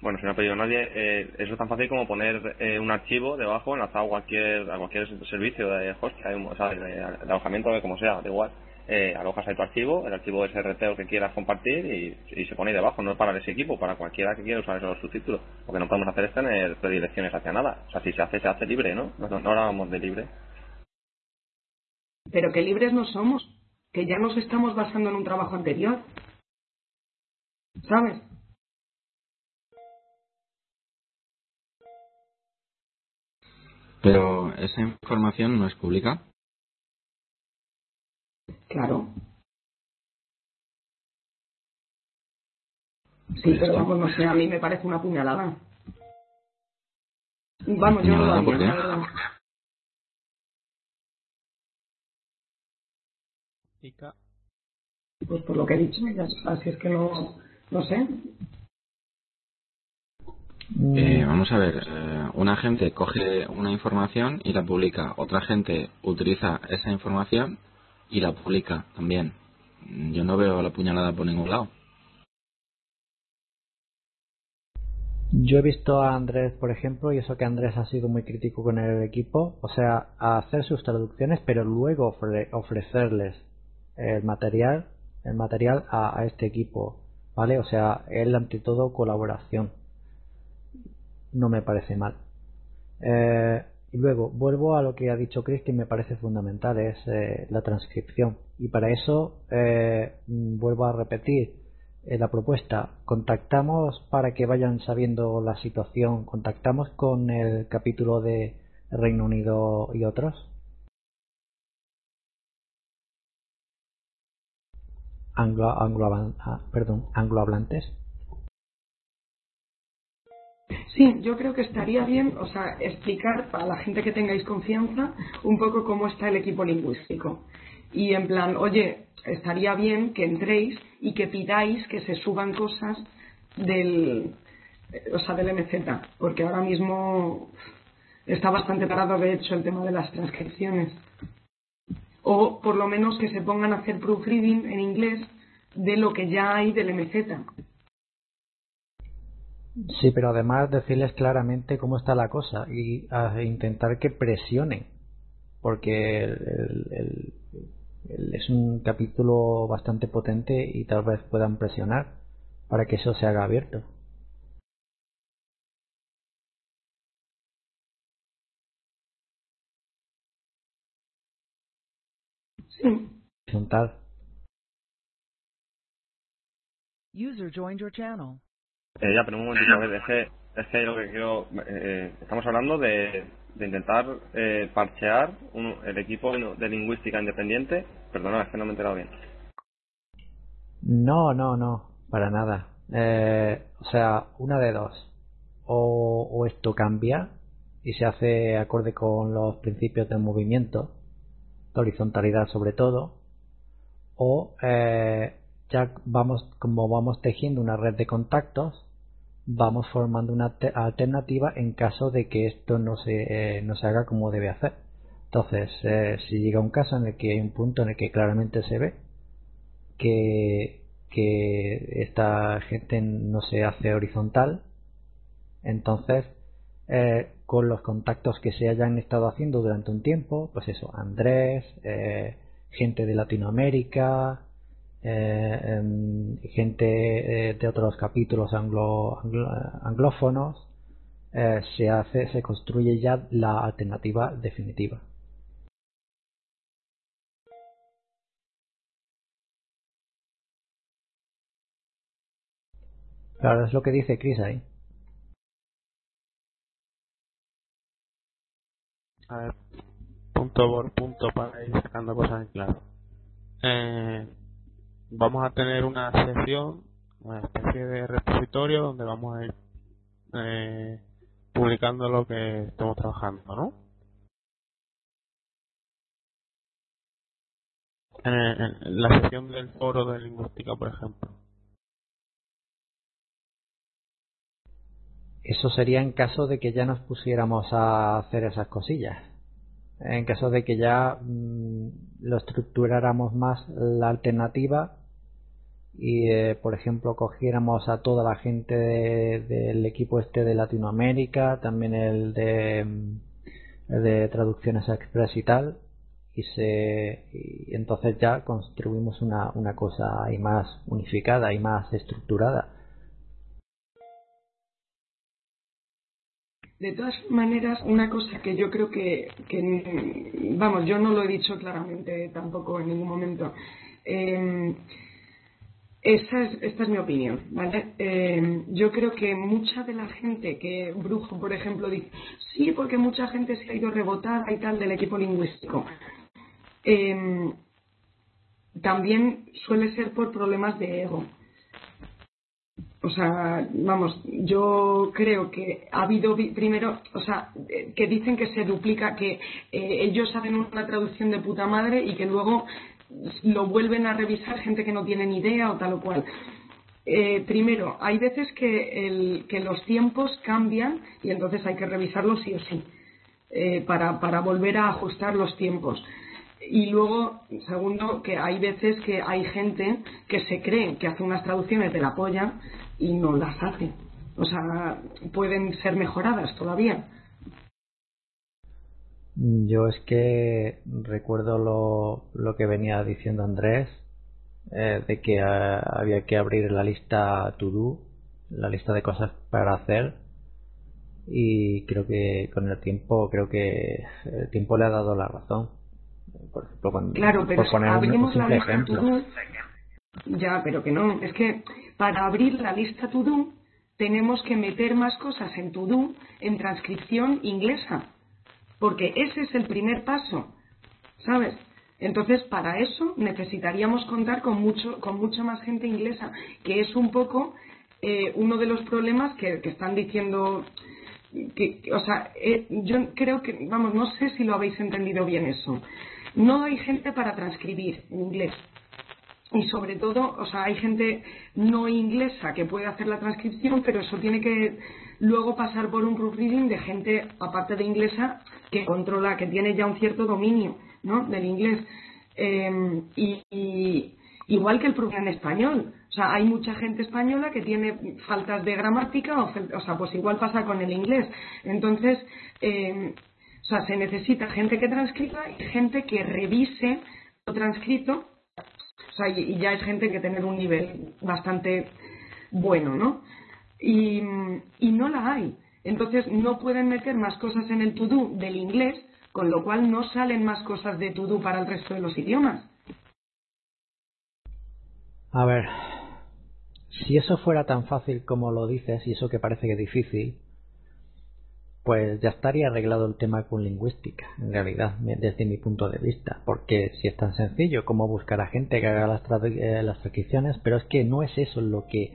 S4: Bueno, si no ha pedido nadie, eh, eso es tan fácil como poner eh, un archivo debajo enlazado a cualquier, a cualquier servicio de hostia, o sea, de, alojamiento, de como sea, da igual. Eh, alojas ahí tu archivo, el archivo SRT o que quieras compartir y, se pone ahí debajo, no para ese equipo, para cualquiera que quiera usar esos subtítulos. Lo que no podemos hacer es tener predilecciones hacia nada. O sea, si se hace, se hace libre, ¿no? No, no hablábamos de libre.
S6: Pero que libres no somos, que ya nos estamos basando en un trabajo anterior. ¿Sabes?
S5: Pero esa información no es pública.
S6: Claro. Sí, pero vamos, no sé, a mí me parece una puñalada. Vamos, yo no lo haría, la verdad. Pues por lo que he dicho, así es que no, no sé.
S5: Eh, vamos a ver, eh, una gente coge una información y la publica, otra gente utiliza esa información y la publica también. Yo no veo la puñalada por ningún lado.
S3: Yo he visto a Andrés, por ejemplo, y eso que Andrés ha sido muy crítico con el equipo, o sea, a hacer sus traducciones, pero luego ofrecerles el material, el material a, este equipo, ¿vale? O sea, él ante todo colaboración. No me parece mal. Eh, y luego, vuelvo a lo que ha dicho Chris, que me parece fundamental, es eh, la transcripción. Y para eso, eh, mm, vuelvo a repetir la propuesta. Contactamos para que vayan sabiendo la situación, contactamos con el capítulo de Reino Unido y otros. Anglo, anglo, ah, perdón, anglohablantes.
S6: Sí, yo creo que estaría bien, o sea, explicar para la gente que tengáis confianza un poco cómo está el equipo lingüístico. Y en plan, oye, estaría bien que entréis y que pidáis que se suban cosas del, o sea, del MZ, porque ahora mismo está bastante parado, de hecho, el tema de las transcripciones. O por lo menos que se pongan a hacer proofreading en inglés de lo que ya hay del MZ
S3: Sí, pero además decirles claramente cómo está la cosa y intentar que presionen, porque es un capítulo bastante potente y tal vez puedan presionar para que eso se haga abierto.
S6: Sí.
S2: User joined your channel.
S4: Eh, ya, pero un momentito, a ver, es que, es que lo que quiero. Eh, estamos hablando de, de intentar eh, parchear un, el equipo de lingüística independiente. Perdona, es que no me he enterado bien.
S3: No, no, no, para nada. Eh, o sea, una de dos. O, o esto cambia y se hace acorde con los principios del movimiento, de horizontalidad sobre todo, o eh, ya vamos, como vamos tejiendo una red de contactos, vamos formando una alternativa en caso de que esto no se, eh, no se haga como debe hacer. Entonces, eh, si llega un caso en el que hay un punto en el que claramente se ve que, que esta gente no se hace horizontal, entonces eh, con los contactos que se hayan estado haciendo durante un tiempo, pues eso, Andrés, gente de Latinoamérica, eh, em, gente eh, de otros capítulos anglo, anglófonos, eh, se hace, se construye ya la alternativa definitiva. Claro, es lo que dice Chris ahí.
S1: A ver, punto por punto para ir sacando cosas en claro. Eh, vamos a tener una sección, una especie de repositorio donde vamos a ir eh, publicando lo que estamos trabajando, ¿no? En, la sección del foro de lingüística, por ejemplo.
S3: Eso sería en caso de que ya nos pusiéramos a hacer esas cosillas. En caso de que ya mm, lo estructuráramos más la alternativa y eh, por ejemplo cogiéramos a toda la gente del equipo este de Latinoamérica, también el de, mm, de traducciones express y tal, y se y entonces ya construimos una, una cosa ahí más unificada y más estructurada.
S6: De todas maneras, una cosa que yo creo que, que vamos, yo no lo he dicho claramente tampoco en ningún momento. Es, esta es mi opinión, ¿vale? Eh, yo creo que mucha de la gente que Brujo, por ejemplo, dice, sí, porque mucha gente se ha ido rebotada y tal del equipo lingüístico. Eh, también suele ser por problemas de ego. O sea, vamos, yo creo que ha habido primero, o sea, que dicen que se duplica, que eh, ellos hacen una traducción de puta madre y que luego lo vuelven a revisar gente que no tiene ni idea o tal o cual. Eh, primero, hay veces que, el, que, los tiempos cambian y entonces hay que revisarlos sí o sí eh, para, para, volver a ajustar los tiempos. Y luego, segundo, que hay veces que hay gente que se cree que hace unas traducciones de la polla y no las hace. O sea, pueden ser mejoradas todavía.
S3: Yo es que recuerdo lo, lo que venía diciendo Andrés, eh, de que eh, había que abrir la lista to do, la lista de cosas para hacer, y creo que con el tiempo, creo que el tiempo le ha dado la razón. Por ejemplo, cuando,
S6: claro, pero por abrimos la lista ejemplo. To do, ya, pero que no, es que para abrir la lista to do tenemos que meter más cosas en to do en transcripción inglesa porque ese es el primer paso, ¿sabes? Entonces, para eso necesitaríamos contar con, mucho, con mucha más gente inglesa, que es un poco eh, uno de los problemas que, están diciendo. Que, o sea, eh, yo creo que, vamos, no sé si lo habéis entendido bien eso. No hay gente para transcribir en inglés. Y sobre todo, o sea, hay gente no inglesa que puede hacer la transcripción, pero eso tiene que luego pasar por un proofreading de gente, aparte de inglesa, que controla, que tiene ya un cierto dominio ¿no? del inglés. Em, y, igual que el proofreading en español. O sea, hay mucha gente española que tiene faltas de gramática, o, o sea, pues igual pasa con el inglés. Entonces, em, o sea, se necesita gente que transcriba y gente que revise lo transcrito. O sea, y, y ya es gente que tener un nivel bastante bueno, ¿no? y, no la hay. Entonces no pueden meter más cosas en el to-do del inglés, con lo cual no salen más cosas de to-do para el resto de los idiomas.
S3: A ver, si eso fuera tan fácil como lo dices, y eso que parece que es difícil, pues ya estaría arreglado el tema con lingüística, en realidad, desde mi punto de vista. Porque si es tan sencillo como buscar a gente que haga las, eh, las transcripciones, pero es que no es eso lo que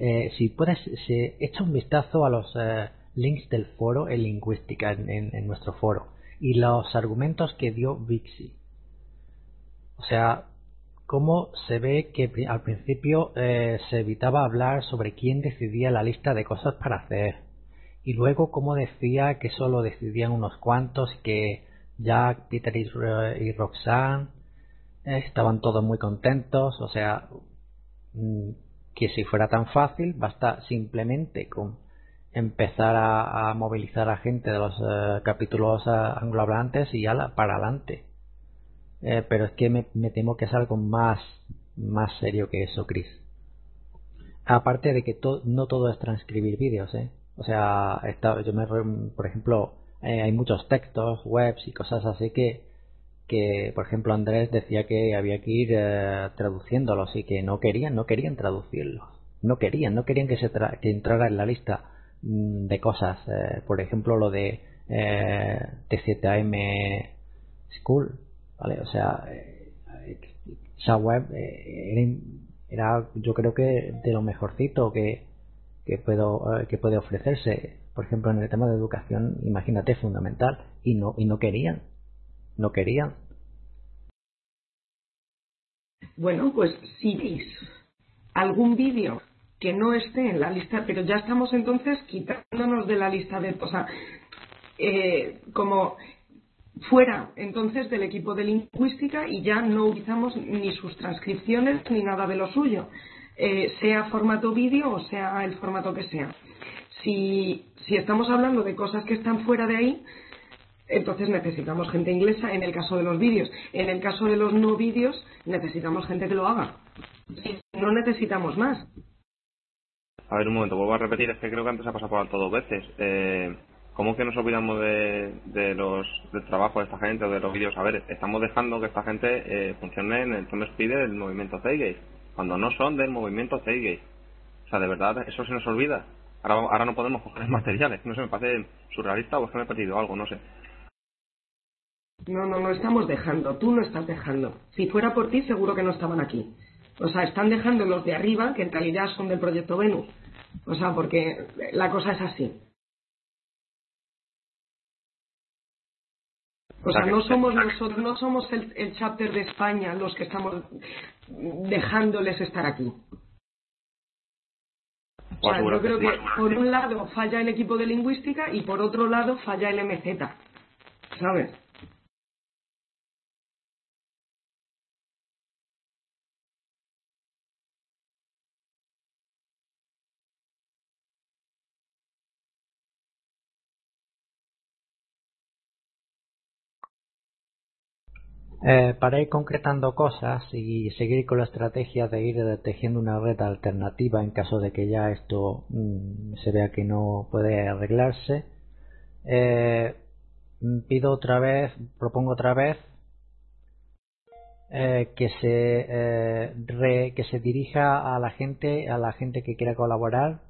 S3: eh, si puedes, se echa un vistazo a los eh, links del foro en lingüística en, nuestro foro y los argumentos que dio Vixi. O sea, cómo se ve que al principio se evitaba hablar sobre quién decidía la lista de cosas para hacer y luego cómo decía que solo decidían unos cuantos que Jack, Peter y, y Roxanne estaban todos muy contentos, o sea, mm, que si fuera tan fácil, basta simplemente con empezar a, movilizar a gente de los eh, capítulos eh, anglohablantes y ya para adelante. Eh, pero es que me, temo que es algo más, más serio que eso, Chris. Aparte de que no todo es transcribir vídeos, ¿eh? O sea, yo me, por ejemplo, hay muchos textos, webs y cosas así que que, por ejemplo, Andrés decía que había que ir eh, traduciéndolos y que no querían, no querían traducirlos. No querían, no querían que, se que entrara en la lista mm, de cosas. Eh, por ejemplo, lo de eh, T7AM School, ¿vale? O sea, esa web era, yo creo que de lo mejorcito que, que, puedo, que puede ofrecerse. Por ejemplo, en el tema de educación, imagínate, fundamental. Y no, y no querían no querían.
S6: Bueno, pues si veis algún vídeo que no esté en la lista, pero ya estamos entonces quitándonos de la lista de, o sea, eh, como fuera entonces del equipo de lingüística y ya no utilizamos ni sus transcripciones ni nada de lo suyo, eh, sea formato vídeo o sea el formato que sea. Si, si estamos hablando de cosas que están fuera de ahí, entonces necesitamos gente inglesa en el caso de los vídeos. En el caso de los no vídeos, necesitamos gente que lo haga. No necesitamos más.
S4: A ver, un momento, vuelvo a repetir, es que creo que antes ha pasado por alto dos veces. Eh, ¿Cómo que nos olvidamos de, de los, del trabajo de esta gente o de los vídeos? A ver, estamos dejando que esta gente eh, funcione en el Tom Speed del movimiento Zeitgeist, cuando no son del movimiento Zeitgeist. O sea, de verdad, eso se nos olvida. Ahora, ahora no podemos coger materiales. No sé, me parece surrealista o es que me he perdido algo, no sé.
S6: No, no, no estamos dejando. Tú no estás dejando. Si fuera por ti, seguro que no estaban aquí. O sea, están dejando los de arriba, que en realidad son del proyecto Venus. O sea, porque la cosa es así. O sea, no somos nosotros, no somos el, el chapter de España los que estamos dejándoles estar aquí. O sea, yo creo que por un lado falla el equipo de lingüística y por otro lado falla el MZ. ¿Sabes?
S3: Eh, para ir concretando cosas y seguir con la estrategia de ir tejiendo una red alternativa en caso de que ya esto mm, se vea que no puede arreglarse, eh, pido otra vez, propongo otra vez eh, que se que se dirija a la gente a la gente que quiera colaborar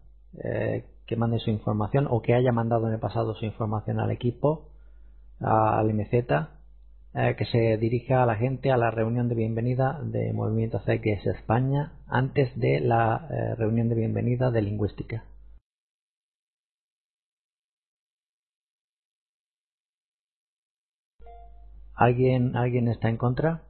S3: que mande su información o que haya mandado en el pasado su información al equipo al MZ eh, que se dirija a la gente a la reunión de bienvenida de Movimiento CX España antes de la eh, reunión de bienvenida de lingüística. ¿Alguien, ¿Alguien está en contra?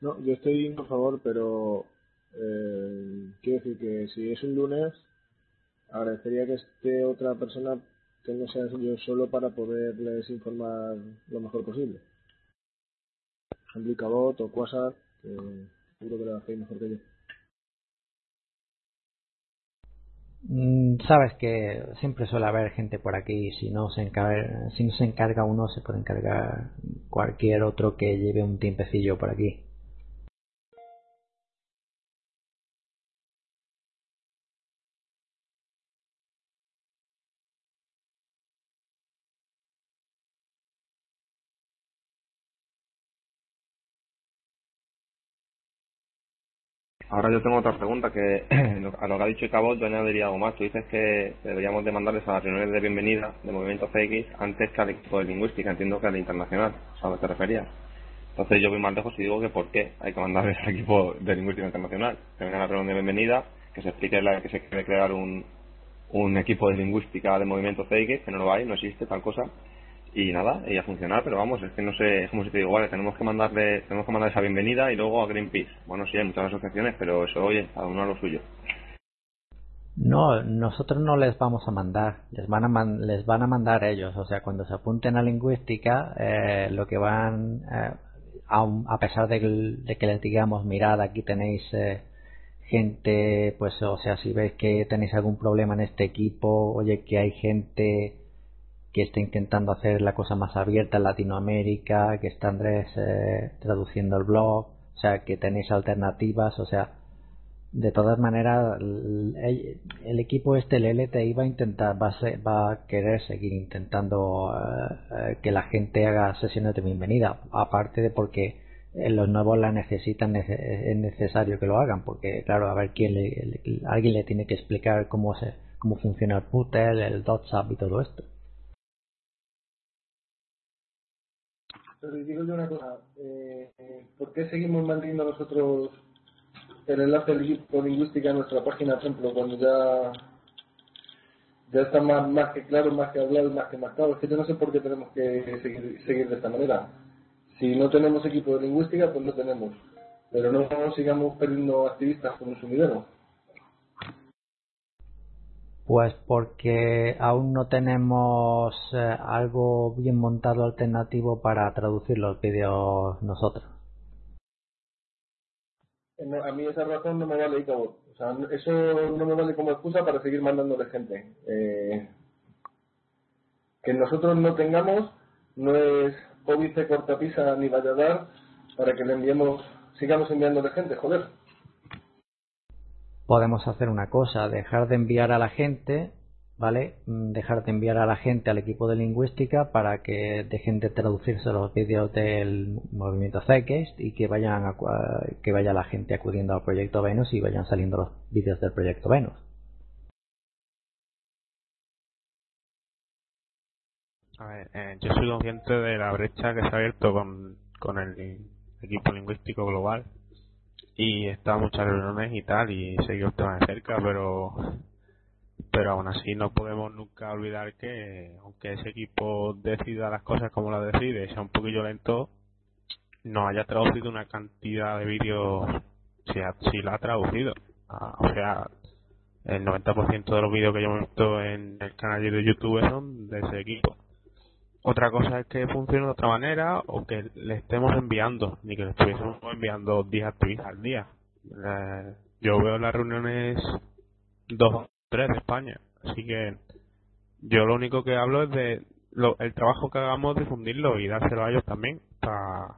S7: No, yo estoy por favor, pero eh, quiero decir que si es un lunes, agradecería que esté otra persona que no sea yo solo para poderles informar lo mejor posible. Ejemplo, Cabot o Quasar, que seguro que lo hacéis mejor que yo.
S3: Mm, sabes que siempre suele haber gente por aquí si no si no se encarga uno se puede encargar cualquier otro que lleve un tiempecillo por aquí
S4: Ahora yo tengo otra pregunta que a lo que ha dicho Cabot yo añadiría algo más. Tú dices que deberíamos de mandarles a las reuniones de bienvenida de Movimiento CX antes que al equipo de lingüística, entiendo que al internacional, ¿sabes a lo que te referías? Entonces yo voy más lejos y digo que por qué hay que mandarles al equipo de lingüística internacional. Que vengan a la reunión de bienvenida, que se explique la, que se quiere crear un, un equipo de lingüística de Movimiento CX, que no lo hay, no existe tal cosa, y nada, y a funcionar, pero vamos, es que no sé, es como si te digo, vale, tenemos que mandarle, tenemos que mandar esa bienvenida y luego a Greenpeace. Bueno, sí, hay muchas asociaciones, pero eso, oye, cada uno a lo suyo.
S3: No, nosotros no les vamos a mandar, les van a, les van a mandar ellos, o sea, cuando se apunten a lingüística, eh, lo que van, eh, a, pesar de, que les digamos, mirad, aquí tenéis eh, gente, pues, o sea, si veis que tenéis algún problema en este equipo, oye, que hay gente que está intentando hacer la cosa más abierta en Latinoamérica, que está eh, traduciendo el blog, o sea, que tenéis alternativas, o sea, de todas maneras, el, equipo este, el LTI, va a intentar, va a, va a querer seguir intentando eh, eh, que la gente haga sesiones de bienvenida, aparte de porque los nuevos la necesitan, es necesario que lo hagan, porque claro, a ver quién le, alguien le tiene que explicar cómo se, cómo funciona el Putel, el DotSap y todo esto.
S7: Pero digo yo una cosa, eh, ¿por qué seguimos manteniendo nosotros el enlace con lingüística en nuestra página, por ejemplo, cuando ya ya está más, más que claro, más que hablado, más que marcado? Es que yo no sé por qué tenemos que seguir, seguir de esta manera. Si no tenemos equipo de lingüística, pues no tenemos. Pero no sigamos perdiendo activistas como un sumidero.
S3: Pues porque aún no tenemos eh, algo bien montado alternativo para traducir los vídeos nosotros.
S7: No, a mí esa razón no me vale como, o sea, eso no me vale como excusa para seguir mandándole gente. Eh, que nosotros no tengamos no es óbice, cortapisa ni valladar para que le enviemos, sigamos enviándole gente, joder
S3: podemos hacer una cosa, dejar de enviar a la gente, ¿vale? Mm, dejar de enviar a la gente al equipo de lingüística para que dejen de traducirse los vídeos del movimiento Zeitgeist y que vayan a, que vaya la gente acudiendo al proyecto Venus y vayan saliendo los vídeos del proyecto Venus.
S1: A ver, eh, yo soy consciente de la brecha que se ha abierto con, con el equipo lingüístico global y está muchas reuniones y tal y seguimos el tema de cerca pero pero aún así no podemos nunca olvidar que aunque ese equipo decida las cosas como las decide sea un poquillo lento no haya traducido una cantidad de vídeos si, si la ha traducido. Ah, o sea el 90% de los vídeos que yo he visto en el canal de YouTube son de ese equipo otra cosa es que funcione de otra manera o que le estemos enviando, ni que le estuviésemos enviando 10 activistas al día. Eh, yo veo las reuniones dos o tres de España, así que yo lo único que hablo es de lo, el trabajo que hagamos, difundirlo y dárselo a ellos también para,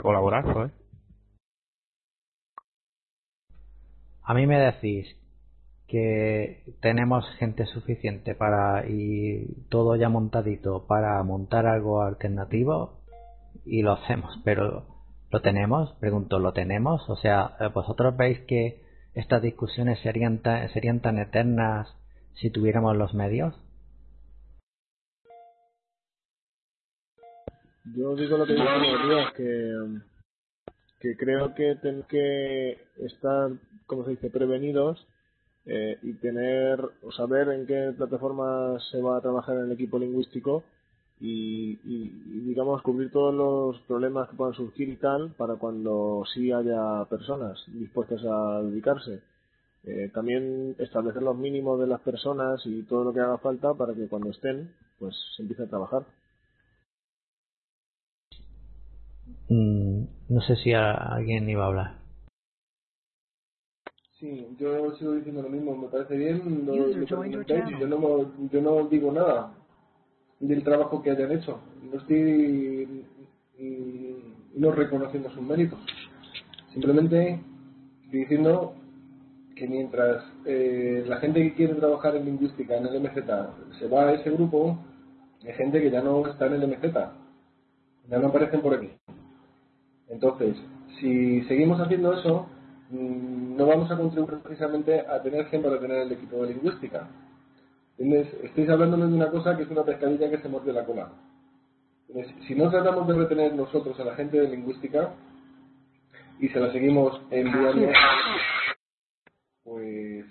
S1: colaborar, joder.
S3: A mí me decís que tenemos gente suficiente para y todo ya montadito para montar algo alternativo y lo hacemos, pero ¿lo tenemos? Pregunto, ¿lo tenemos? O sea, ¿vosotros veis que estas discusiones serían tan, serían tan eternas si tuviéramos los medios?
S8: Yo digo lo que digo que, que creo que tenemos que estar, como se dice, prevenidos eh, y tener o saber en qué plataforma se va a trabajar en el equipo lingüístico y, digamos cubrir todos los problemas que puedan surgir y tal para cuando sí haya personas dispuestas a dedicarse. Eh, también establecer los mínimos de las personas y todo lo que haga falta para que cuando estén pues se empiece a trabajar.
S3: Mm, no sé si alguien iba a hablar.
S7: Sí, yo sigo diciendo lo mismo, me parece bien lo, que yo no, yo no digo nada del trabajo que hayan hecho, no estoy no reconociendo sus méritos, simplemente estoy diciendo que mientras eh, la gente que quiere trabajar en lingüística en el MZ se va a ese grupo, hay gente que ya no está en el MZ, ya no aparecen por aquí. Entonces, si seguimos haciendo eso, Mm, no vamos a contribuir precisamente a tener gente para tener el equipo de lingüística. Estáis hablando de una cosa que es una pescadilla que se muerde la cola. Si no tratamos de retener nosotros a la gente de lingüística y se la seguimos enviando, pues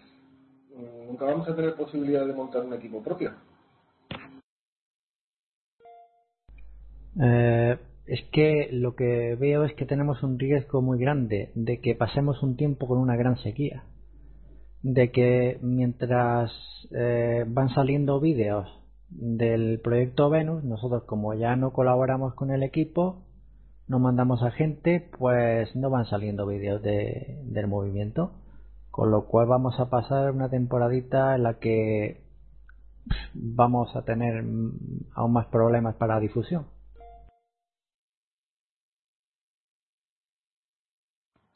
S7: mm, nunca vamos a tener posibilidad de montar un equipo propio.
S3: Eh, es que lo que veo es que tenemos un riesgo muy grande de que pasemos un tiempo con una gran sequía. De que mientras eh, van saliendo vídeos del proyecto Venus, nosotros como ya no colaboramos con el equipo, no mandamos a gente, pues no van saliendo vídeos de, del movimiento. Con lo cual vamos a pasar una temporadita en la que vamos a tener aún más problemas para difusión.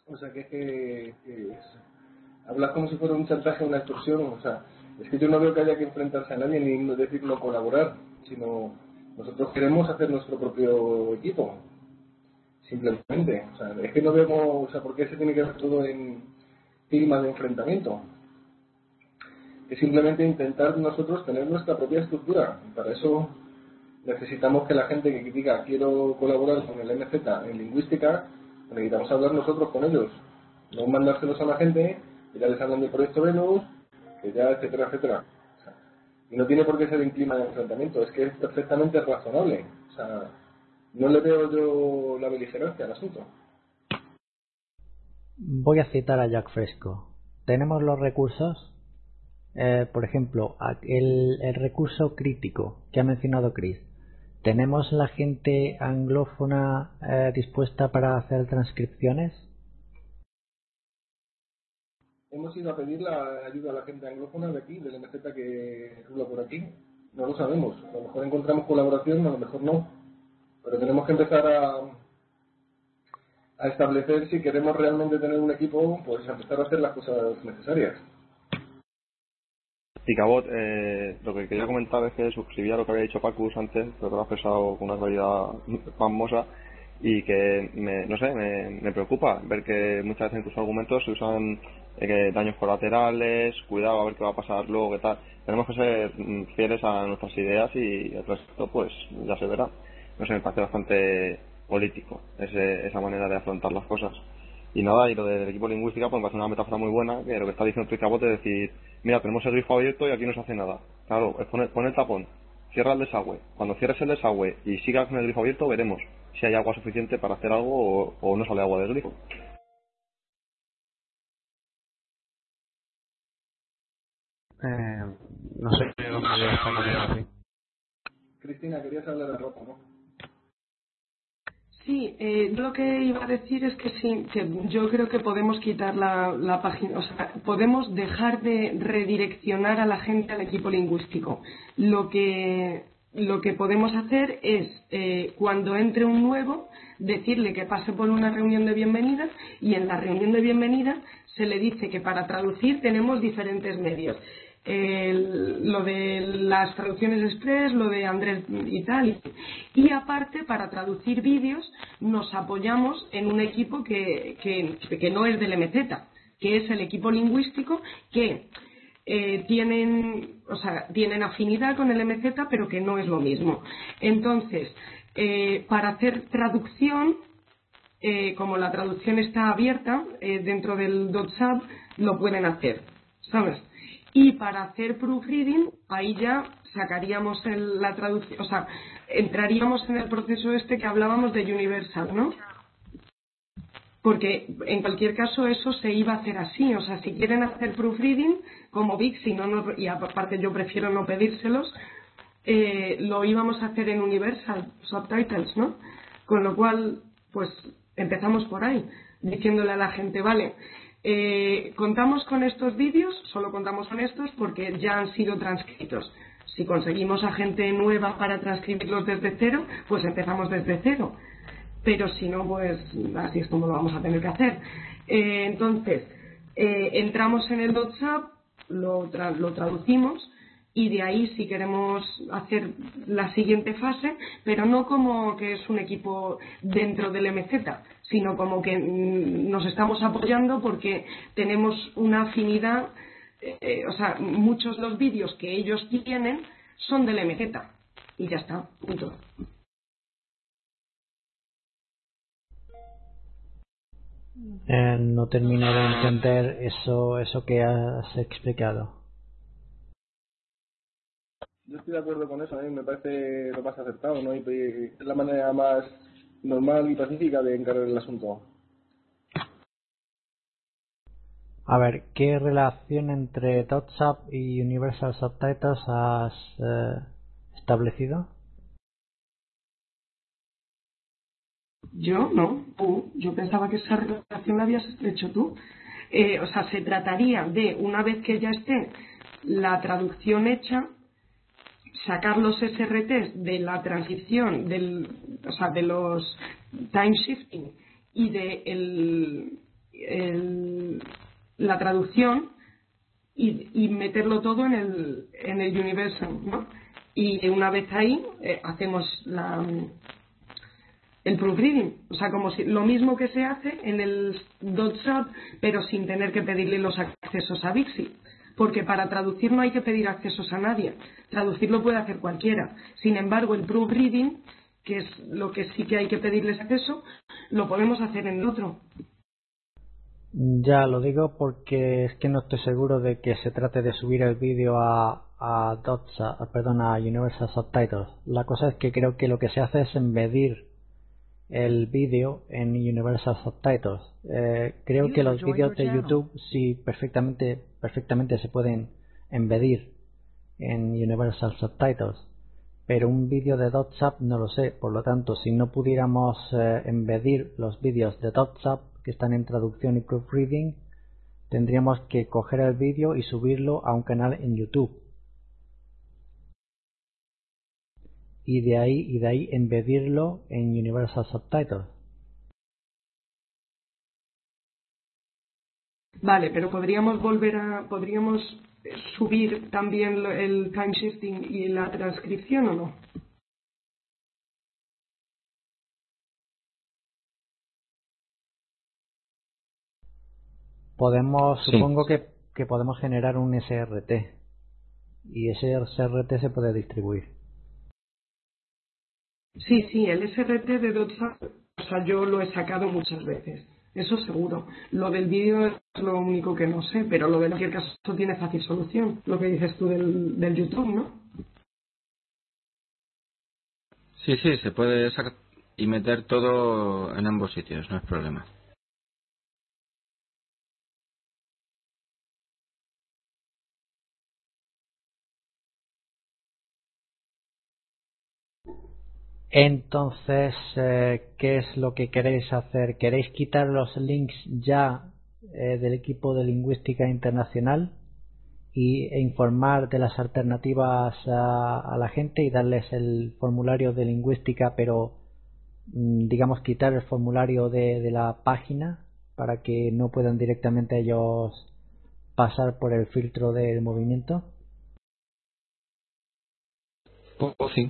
S7: O sea, que es que, hablas como si fuera un chantaje una extorsión. O sea, es que yo no veo que haya que enfrentarse a nadie ni decir no colaborar, sino nosotros queremos hacer nuestro propio equipo. Simplemente. O sea, es que no vemos, o sea, ¿por qué se tiene que hacer todo en clima de enfrentamiento? Es simplemente intentar nosotros tener nuestra propia estructura. Para eso necesitamos que la gente que diga quiero colaborar con el MZ en lingüística necesitamos hablar nosotros con ellos, no mandárselos a la gente, que ya les hablan del proyecto Venus, que ya, etcétera, etcétera. y no tiene por qué ser en clima de enfrentamiento, es que es perfectamente razonable. O sea, no le veo yo la beligerancia al asunto.
S3: Voy a citar a Jack Fresco. ¿Tenemos los recursos? eh, por ejemplo, el, el recurso crítico que ha mencionado Chris, ¿tenemos la gente anglófona eh, dispuesta para hacer transcripciones?
S7: Hemos ido a pedir la ayuda a la gente anglófona de aquí, del MZ que rula por aquí. No lo sabemos. A lo mejor encontramos colaboración, a lo mejor no. Pero tenemos que empezar a, a establecer si queremos realmente tener un equipo, pues empezar a hacer las cosas necesarias.
S4: Picabot, eh, lo que quería comentar es que suscribía lo que había dicho Pacus antes, creo que lo ha expresado con una realidad famosa y que, me, no sé, me, preocupa ver que muchas veces en tus argumentos se usan daños colaterales, cuidado a ver qué va a pasar luego, qué tal. Tenemos que ser mm, fieles a nuestras ideas y el resto, pues ya se verá. No sé, me parece bastante político ese, esa manera de afrontar las cosas. Y nada, y lo del equipo lingüística, pues a ser una metáfora muy buena, que lo que está diciendo Picabot es decir, mira, tenemos el grifo abierto y aquí no se hace nada. Claro, es poner, pon el tapón, cierra el desagüe. Cuando cierres el desagüe y sigas con el grifo abierto, veremos si hay agua suficiente para hacer algo o, no sale agua del grifo.
S1: Eh, no sé dónde esta así.
S7: Cristina, querías hablar de ropa, ¿no?
S6: Sí, eh, lo que iba a decir es que sí, que yo creo que podemos quitar la, página, o sea, podemos dejar de redireccionar a la gente al equipo lingüístico. Lo que, lo que podemos hacer es, eh, cuando entre un nuevo, decirle que pase por una reunión de bienvenida y en la reunión de bienvenida se le dice que para traducir tenemos diferentes medios lo de las traducciones express, lo de Andrés y tal. Y aparte, para traducir vídeos, nos apoyamos en un equipo que, que, no es del MZ, que es el equipo lingüístico que eh, tienen, o sea, tienen afinidad con el MZ, pero que no es lo mismo. Entonces, eh, para hacer traducción, eh, como la traducción está abierta dentro del DotSub, lo pueden hacer, ¿sabes? Y para hacer proofreading, ahí ya sacaríamos la traducción, o sea, entraríamos en el proceso este que hablábamos de Universal, ¿no? Porque en cualquier caso eso se iba a hacer así, o sea, si quieren hacer proofreading, como Vic, si no, y aparte yo prefiero no pedírselos, eh, lo íbamos a hacer en Universal Subtitles, ¿no? Con lo cual, pues empezamos por ahí, diciéndole a la gente, vale, eh, contamos con estos vídeos, solo contamos con estos porque ya han sido transcritos. Si conseguimos a gente nueva para transcribirlos desde cero, pues empezamos desde cero. Pero si no, pues así es como lo vamos a tener que hacer. Eh, entonces, eh, entramos en el WhatsApp, lo, lo traducimos y de ahí si queremos hacer la siguiente fase, pero no como que es un equipo dentro del MZ, sino como que mm, nos estamos apoyando porque tenemos una afinidad, eh, o sea, muchos de los vídeos que ellos tienen son del MZ y ya está, punto.
S3: Eh, no termino de entender eso, eso que has explicado.
S7: Yo estoy de acuerdo con eso, a mí me parece lo más acertado, ¿no? Y es la manera más normal y pacífica de encarar el asunto.
S3: A ver, ¿qué relación entre DotSub y Universal Subtitles has eh, establecido?
S6: Yo no, tú. Yo pensaba que esa relación la habías hecho tú. Eh, o sea, se trataría de, una vez que ya esté la traducción hecha, sacar los SRTs de la transición, del, o sea, de los time shifting y de el, la traducción y, meterlo todo en el, en el Universal, ¿no? Y una vez ahí eh, hacemos la, el proofreading, o sea, como si, lo mismo que se hace en el DotSub, pero sin tener que pedirle los accesos a Vixi porque para traducir no hay que pedir accesos a nadie. Traducirlo puede hacer cualquiera. Sin embargo, el proofreading, que es lo que sí que hay que pedirles acceso, lo podemos hacer en el otro.
S3: Ya lo digo porque es que no estoy seguro de que se trate de subir el vídeo a, a, perdón, a Universal Subtitles. La cosa es que creo que lo que se hace es embedir el vídeo en Universal Subtitles. Eh, creo que los vídeos de YouTube sí perfectamente, perfectamente se pueden embedir en Universal Subtitles, pero un vídeo de DotSap no lo sé, por lo tanto, si no pudiéramos eh, embedir los vídeos de DotSap que están en traducción y proofreading, tendríamos que coger el vídeo y subirlo a un canal en YouTube. Y de ahí, y de ahí embedirlo en Universal Subtitles.
S6: Vale, pero podríamos volver a, podríamos subir también el time shifting y la transcripción o no?
S3: Podemos, supongo que, que podemos generar un SRT y ese SRT se puede distribuir.
S6: Sí, sí, el SRT de WhatsApp, o sea, yo lo he sacado muchas veces. Eso seguro. Lo del vídeo es lo único que no sé, pero lo de cualquier caso tiene fácil solución. Lo que dices tú del, del YouTube, ¿no?
S5: Sí, sí, se puede sacar y meter todo en ambos sitios, no es problema.
S3: Entonces, eh, ¿qué es lo que queréis hacer? ¿Queréis quitar los links ya eh, del equipo de lingüística internacional y, e informar de las alternativas a, la gente y darles el formulario de lingüística, pero mm, digamos quitar el formulario de, de la página para que no puedan directamente ellos pasar por el filtro del movimiento?
S5: Pues sí.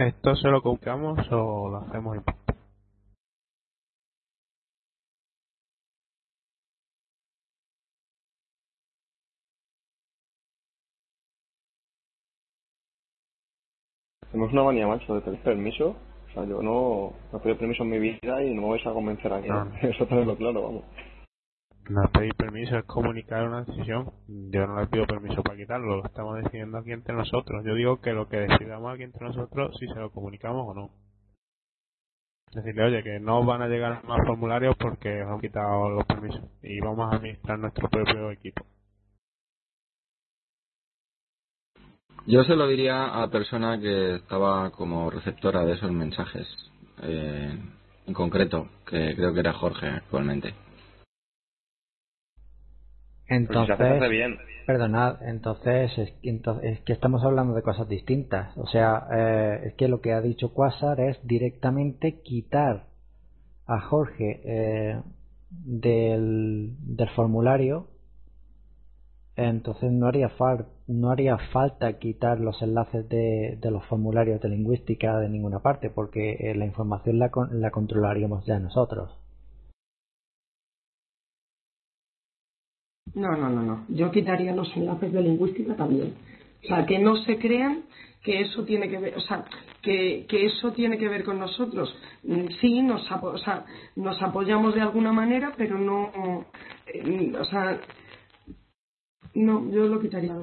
S1: ¿Esto se lo compramos o lo hacemos en
S4: Hacemos una manía, macho, de pedir permiso. O sea, yo no, no he pedido permiso en mi vida y no me vais a convencer aquí.
S1: No.
S4: Eso tenerlo claro, vamos.
S1: No es pedir permiso, es comunicar una decisión. Yo no le pido permiso para quitarlo, lo estamos decidiendo aquí entre nosotros. Yo digo que lo que decidamos aquí entre nosotros, si se lo comunicamos o no. Decirle, oye, que no van a llegar más formularios porque os han quitado los permisos y vamos a administrar nuestro propio equipo.
S5: Yo se lo diría a persona que estaba como receptora de esos mensajes, eh, en concreto, que creo que era Jorge actualmente.
S4: Si
S3: Entonces,
S4: bien.
S3: perdonad, entonces es, que- entonces es que estamos hablando de cosas distintas. O sea, eh, es que lo que ha dicho Quasar es directamente quitar a Jorge eh, del, del formulario. Entonces no haría, fal- no haría falta quitar los enlaces de, de los formularios de lingüística de ninguna parte, porque eh, la información la, la controlaríamos ya nosotros.
S6: No, no, no, no. Yo quitaría los enlaces de lingüística también. O sea, que no se crean que eso tiene que ver, o sea, que, que eso tiene que ver con nosotros. Mm, Sí, nos, o sea, nos apoyamos de alguna manera, pero no, eh, o sea, no, yo lo quitaría.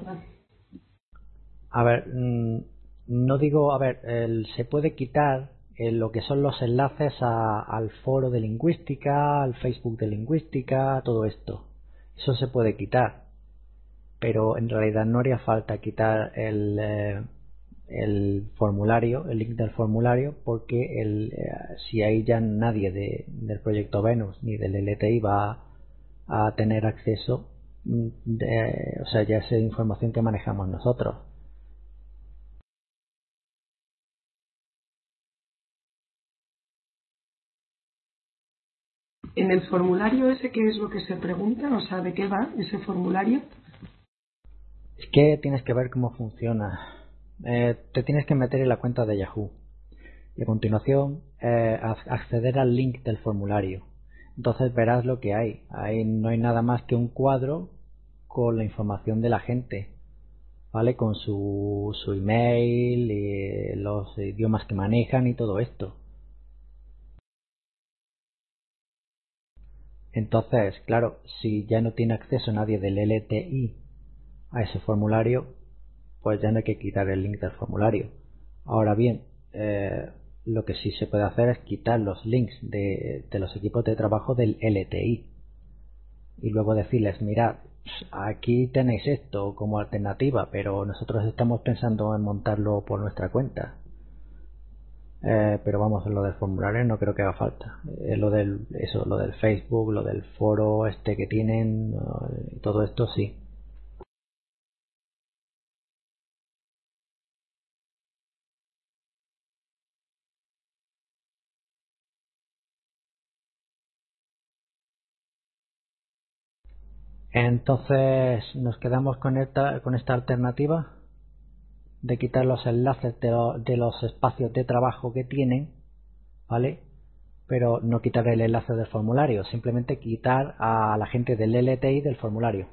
S3: A ver, mm, no digo, a ver, el- se puede quitar eh, lo que son los enlaces a- al foro de lingüística, al Facebook de lingüística, todo esto. Eso se puede quitar. Pero en realidad no haría falta quitar el, eh, el formulario, el link del formulario, porque el, eh, si ahí ya nadie de- del proyecto Venus ni del LTI va a tener acceso, mm, de- o sea, ya es información que manejamos nosotros.
S6: En el formulario ese, ¿qué es lo que se pregunta? O sea, ¿de qué va ese formulario?
S3: Es que tienes que ver cómo funciona. Eh, te tienes que meter en la cuenta de Yahoo. Y a continuación, eh, ac- acceder al link del formulario. Entonces verás lo que hay. Ahí no hay nada más que un cuadro con la información de la gente. ¿Vale? Con su, su email, y los idiomas que manejan y todo esto. Entonces, claro, si ya no tiene acceso nadie del LTI a ese formulario, pues ya no hay que quitar el link del formulario. Ahora bien, eh, lo que sí se puede hacer es quitar los links de, de los equipos de trabajo del LTI y luego decirles, mirad, aquí tenéis esto como alternativa, pero nosotros estamos pensando en montarlo por nuestra cuenta. Eh, pero vamos, lo del formulario no creo que haga falta. Eh, lo del eso, lo del Facebook, lo del foro este que tienen, eh, todo esto sí. Entonces nos quedamos con esta, con esta alternativa de quitar los enlaces de, de los espacios de trabajo que tienen, ¿vale? Pero no quitar el enlace del formulario, simplemente quitar a la gente del LTI del formulario.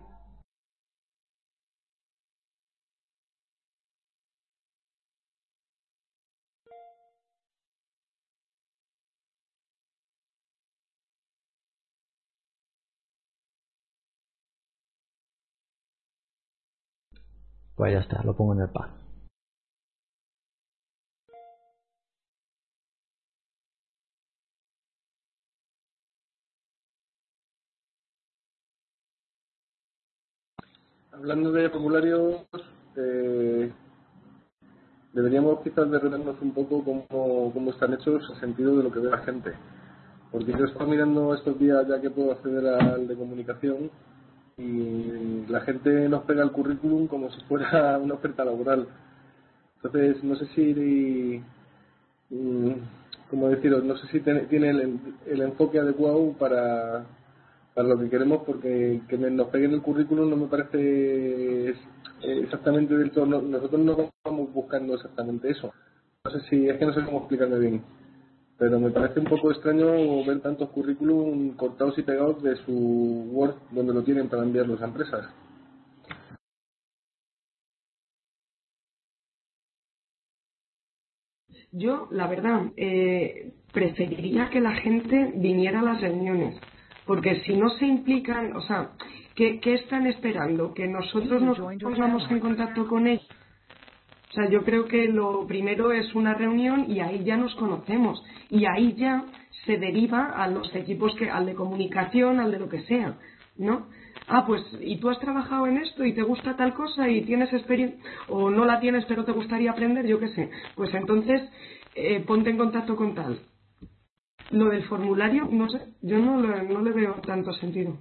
S3: Pues ya está, lo pongo en el pan.
S7: Hablando de formularios, eh, deberíamos quizás de retarnos un poco cómo, cómo están hechos en sentido de lo que ve la gente. Porque yo estado mirando estos días ya que puedo acceder al de comunicación y la gente nos pega el currículum como si fuera una oferta laboral. Entonces, no sé si, mm, ¿cómo deciros? No sé si tiene el, el enfoque adecuado para, para lo que queremos porque que nos peguen el currículum no me parece eh, exactamente del todo. no- nosotros no estamos buscando exactamente eso. No sé si es que no sé cómo explicarme bien. Pero me parece un poco extraño ver tantos currículum cortados y pegados de su Word donde lo tienen para enviarlos a empresas.
S6: Yo, la verdad, eh, preferiría que la gente viniera a las reuniones, porque si no se implican, o sea, ¿qué, qué están esperando? ¿Que nosotros nos pongamos en contacto con ellos? O sea, yo creo que lo primero es una reunión y ahí ya nos conocemos y ahí ya se deriva a los equipos que, al de comunicación, al de lo que sea, ¿no? Ah, pues, y tú has trabajado en esto y te gusta tal cosa y tienes experiencia, o no la tienes pero te gustaría aprender, yo qué sé. Pues entonces, eh, ponte en contacto con tal. Lo del formulario, no sé, yo no le, no le veo tanto sentido.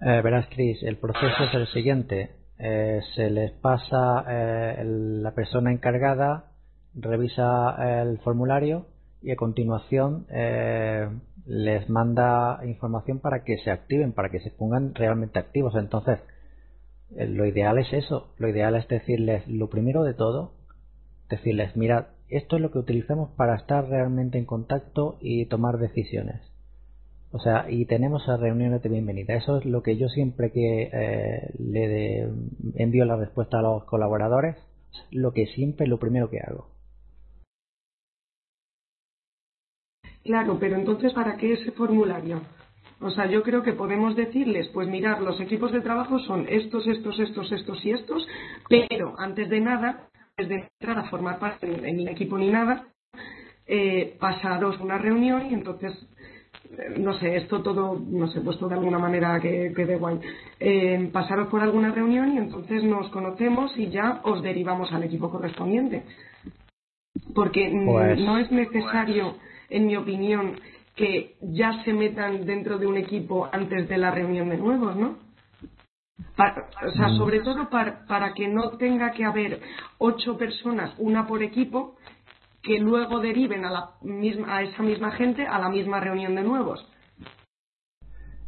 S3: Eh, verás, Chris, el proceso es el siguiente. Eh, se les pasa eh, el- la persona encargada, revisa el formulario y a continuación eh, les manda información para que se activen, para que se pongan realmente activos. Entonces, eh, lo ideal es eso. Lo ideal es decirles, lo primero de todo, decirles, mirad, esto es lo que utilizamos para estar realmente en contacto y tomar decisiones. O sea, y tenemos a reuniones de bienvenida. Eso es lo que yo siempre que eh, le de- envío la respuesta a los colaboradores, lo que siempre, lo primero que hago.
S6: Claro, pero entonces, ¿para qué ese formulario? O sea, yo creo que podemos decirles, pues mirar, los equipos de trabajo son estos, estos, estos, estos y estos, pero antes de nada, de entrar a formar parte en, en mi equipo ni nada, eh, pasaros una reunión y entonces, eh, no sé, esto todo, no sé, puesto de alguna manera que quede guay, eh, pasaros por alguna reunión y entonces nos conocemos y ya os derivamos al equipo correspondiente. Porque
S3: Pues-
S6: no es necesario, en mi opinión, que ya se metan dentro de un equipo antes de la reunión de nuevos, ¿no? Pa- o sea,
S3: Mm.
S6: sobre todo para, para que no tenga que haber ocho personas, una por equipo, que luego deriven a, la misma, a esa misma gente a la misma reunión de nuevos.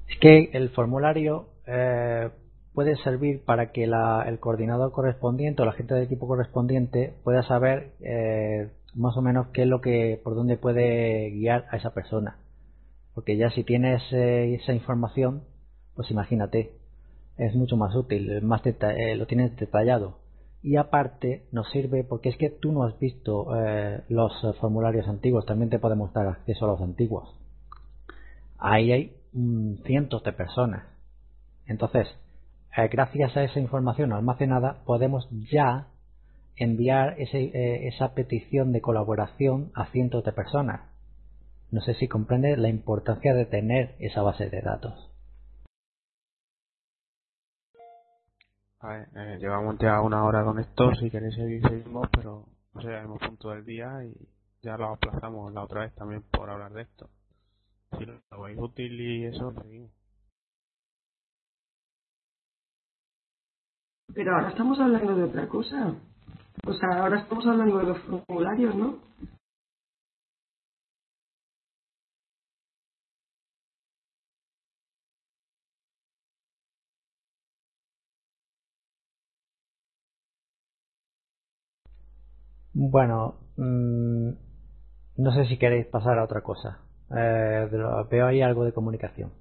S3: Es que el formulario eh, puede servir para que la- el coordinador correspondiente o la gente del equipo correspondiente pueda saber eh, más o menos qué es lo que, por dónde puede guiar a esa persona. Porque ya si tienes eh, esa información, pues imagínate, es mucho más útil, más eh, lo tienes detallado. Y aparte nos sirve porque es que tú no has visto eh, los formularios antiguos, también te podemos dar acceso a los antiguos. Ahí hay cientos de personas. Entonces, eh, gracias a esa información almacenada, podemos ya enviar ese, esa petición de colaboración a cientos de personas. No sé si comprende la importancia de tener esa base de datos.
S1: A ver, eh, llevamos ya una hora con esto, si queréis seguir seguimos, pero no sé, hemos punto del día y ya lo aplazamos la otra vez también por hablar de esto. Si lo veis útil y eso, seguimos.
S6: Pero ahora estamos hablando de otra cosa. O sea, ahora estamos hablando de los formularios, ¿no?
S3: Bueno, mm, no sé si queréis pasar a otra cosa. Eh, veo ahí algo de comunicación.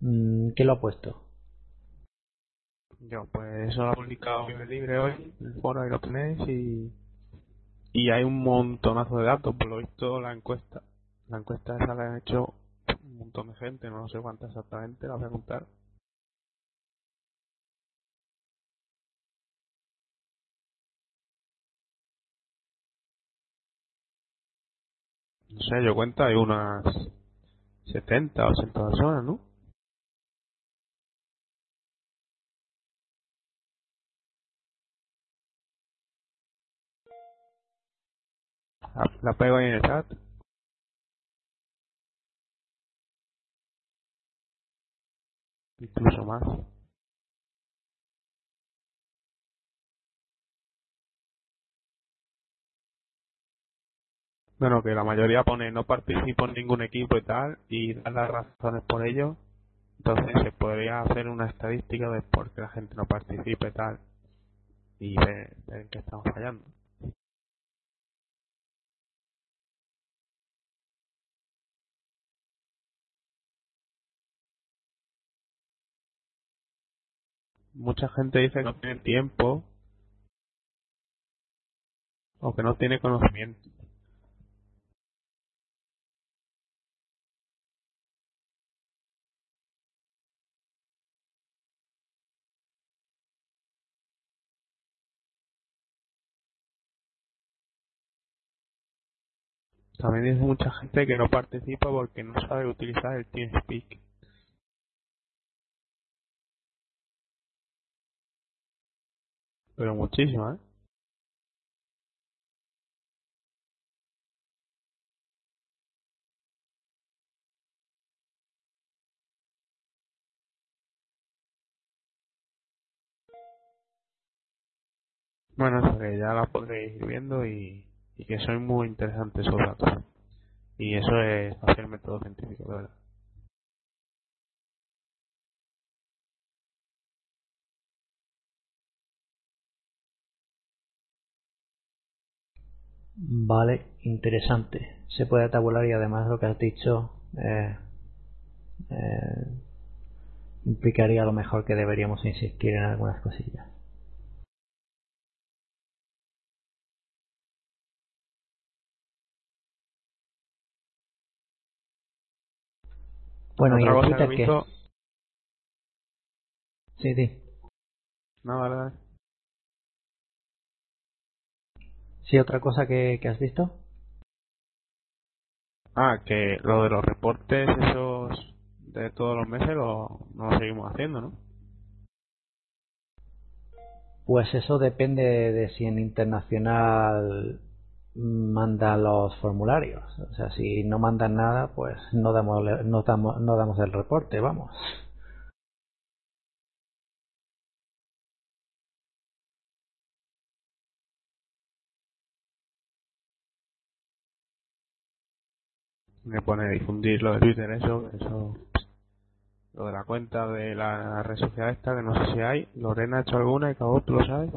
S3: Mm, ¿Qué lo ha puesto?
S1: Yo, pues eso lo ha publicado Libre Libre hoy, en el foro ahí lo tenéis y, y hay un montonazo de datos, por lo visto la encuesta, la encuesta esa la han hecho un montón de gente, no sé cuánta exactamente, la voy a contar. No sé, yo cuento hay unas 70, 80 personas, ¿no? La, la pego ahí en el chat. Incluso más. Bueno, que la mayoría pone no participo en ningún equipo y tal, y da las razones por ello. Entonces se podría hacer una estadística de por qué la gente no participe y tal, y ver, en qué estamos fallando. Mucha gente dice que no tiene tiempo o que no tiene conocimiento. También dice mucha gente que no participa porque no sabe utilizar el TeamSpeak. Pero muchísimo, ¿eh? Bueno, eso que ya la podréis ir viendo y, y que son muy interesantes esos datos. Y eso es hacer método científico, de verdad.
S3: Vale, interesante. Se puede tabular y además lo que has dicho eh, eh, implicaría a lo mejor que deberíamos insistir en algunas cosillas. Bueno, y
S1: Otra
S3: el
S1: cosa que
S3: Twitter. Sí, sí.
S1: No, vale, vale.
S3: Sí, otra cosa que, que has visto.
S1: Ah, que lo de los reportes esos de todos los meses lo, no lo seguimos haciendo, ¿no?
S3: Pues eso depende de si en internacional manda los formularios. O sea, si no mandan nada, pues no damos, no damos, no damos el reporte, vamos.
S1: Me pone difundir lo de Twitter, eso, eso. Lo de la cuenta de la red social esta, que no sé si hay. Lorena ha hecho alguna y Cabo, ¿tú lo sabes?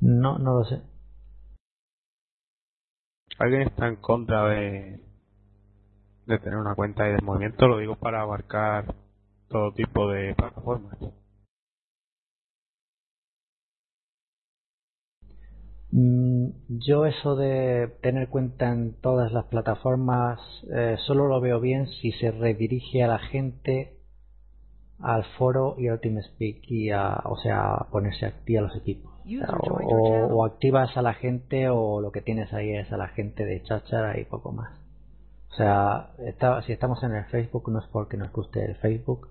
S3: No, no lo sé.
S1: ¿Alguien está en contra de, de tener una cuenta de movimiento? Lo digo para abarcar todo tipo de plataformas.
S3: Mm, yo eso de tener cuenta en todas las plataformas eh, solo lo veo bien si se redirige a la gente al foro y al TeamSpeak y a, o sea, ponerse activa a los equipos. O, o, activas a la gente o lo que tienes ahí es a la gente de cháchara y poco más. O sea, está, si estamos en el Facebook no es porque nos guste el Facebook,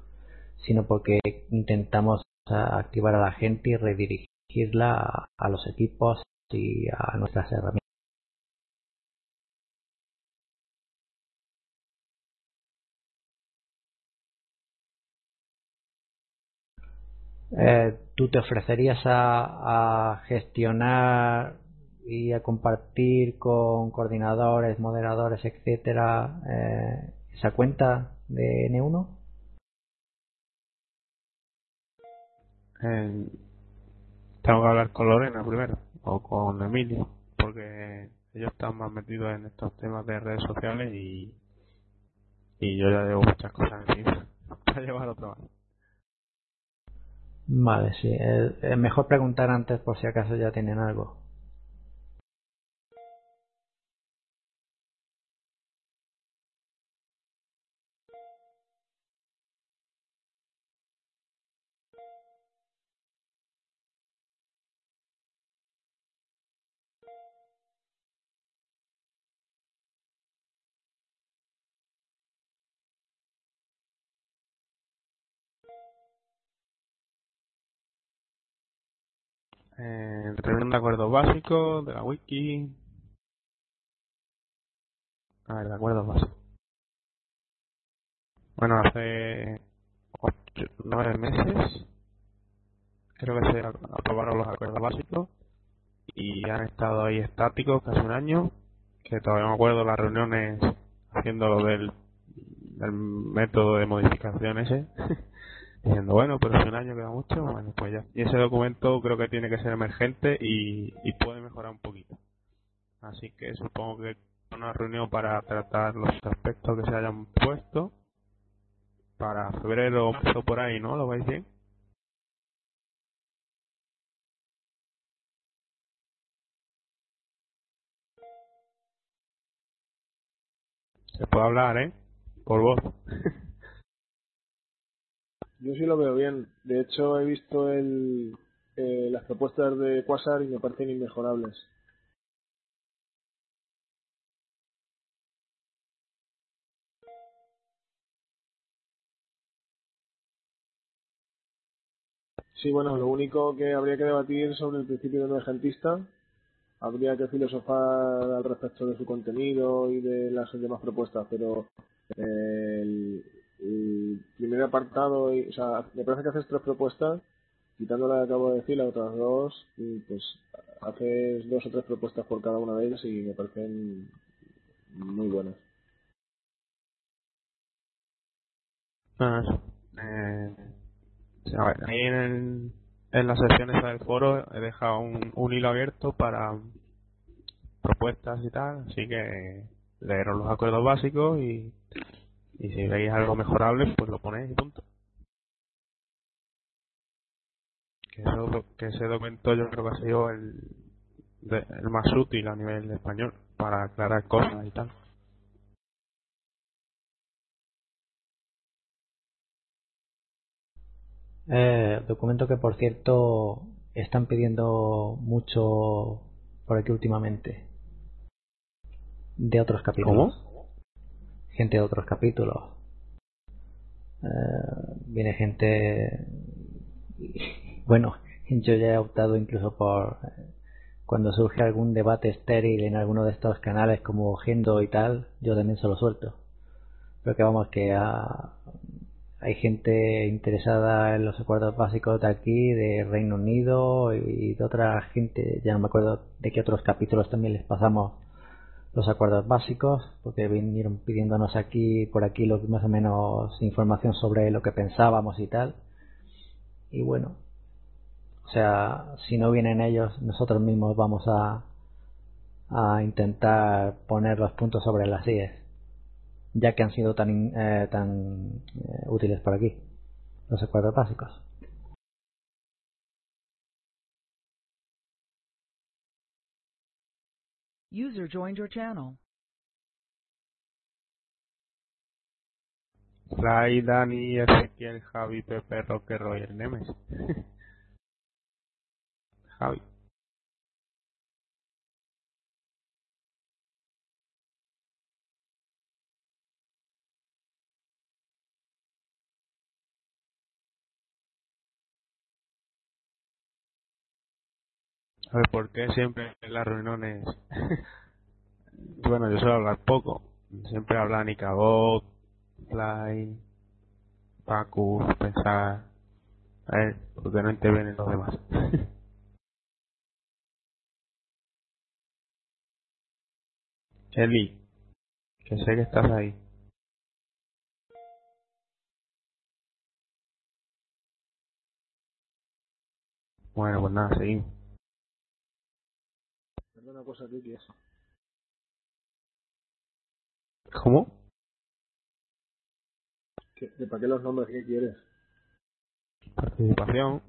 S3: sino porque intentamos activar a la gente y redirigirla a los equipos y a nuestras herramientas. Eh, ¿Tú te ofrecerías a, gestionar y a compartir con coordinadores, moderadores, etcétera, eh, esa cuenta de N1?
S1: Eh, tengo que hablar con Lorena primero o con Emilio porque ellos están más metidos en estos temas de redes sociales y y yo ya llevo muchas cosas encima para llevar más.
S3: Vale, sí. Es mejor preguntar antes por si acaso ya tienen algo.
S1: Eh, reunión de acuerdos básicos de la wiki. A ver, de acuerdos básicos. Bueno, hace ocho, nueve meses creo que se aprobaron los acuerdos básicos y han estado ahí estáticos casi un año, que todavía me acuerdo las reuniones haciendo lo del, del método de modificación ese. Diciendo, bueno, pero si un año queda mucho, bueno, pues ya. Y ese documento creo que tiene que ser emergente y, y puede mejorar un poquito. Así que supongo que una reunión para tratar los aspectos que se hayan puesto para febrero o por ahí, ¿no? ¿Lo vais bien? Se puede hablar, ¿eh? Por voz.
S8: Yo sí lo veo bien. De hecho, he visto el, eh, las propuestas de Quasar y me parecen inmejorables. Sí, bueno, lo único que habría que debatir sobre el principio de emergentista. Habría que filosofar al respecto de su contenido y de las demás propuestas, pero eh, el primer apartado, o sea, me parece que haces tres propuestas, quitando la que acabo de decir, las otras dos, y pues haces dos o tres propuestas por cada una de ellas y me parecen muy buenas.
S1: Ah, eh, ahí en, en las sesiones del foro he dejado un, un hilo abierto para propuestas y tal, así que leeros los acuerdos básicos y y si veis algo mejorable, pues lo ponéis y punto. Que, eso, que ese documento yo creo que ha sido el, el más útil a nivel español para aclarar cosas y tal.
S3: Eh, documento que por cierto están pidiendo mucho por aquí últimamente de otros capítulos.
S1: ¿Cómo?
S3: Gente de otros capítulos. Eh, viene gente. Bueno, yo ya he optado incluso por. Cuando surge algún debate estéril en alguno de estos canales como Gendo y tal, yo también se lo suelto. Pero que vamos, que hay gente interesada en los acuerdos básicos de aquí, de Reino Unido y de otra gente, ya no me acuerdo de qué otros capítulos también les pasamos los acuerdos básicos, porque vinieron pidiéndonos aquí, por aquí, lo, más o menos información sobre lo que pensábamos y tal. Y bueno, o sea, si no vienen ellos, nosotros mismos vamos a, a intentar poner los puntos sobre las IES, ya que han sido tan, eh, tan eh, útiles por aquí, los acuerdos básicos.
S2: User joined your channel.
S1: Fly, Dani, Ezequiel, Javi, Pepe, Roque, Roger, Nemes. Javi. A ver, ¿por qué siempre en las reuniones? bueno, yo suelo hablar poco. Siempre habla Nicabot, Fly, Pacu, Pensar. A ver, porque no intervienen los demás. Eli, que sé que estás ahí. Bueno, pues nada, seguimos.
S8: Ricky, eso.
S1: ¿Cómo?
S8: ¿Qué- ¿De para qué los nombres? ¿Qué quieres?
S1: Participación.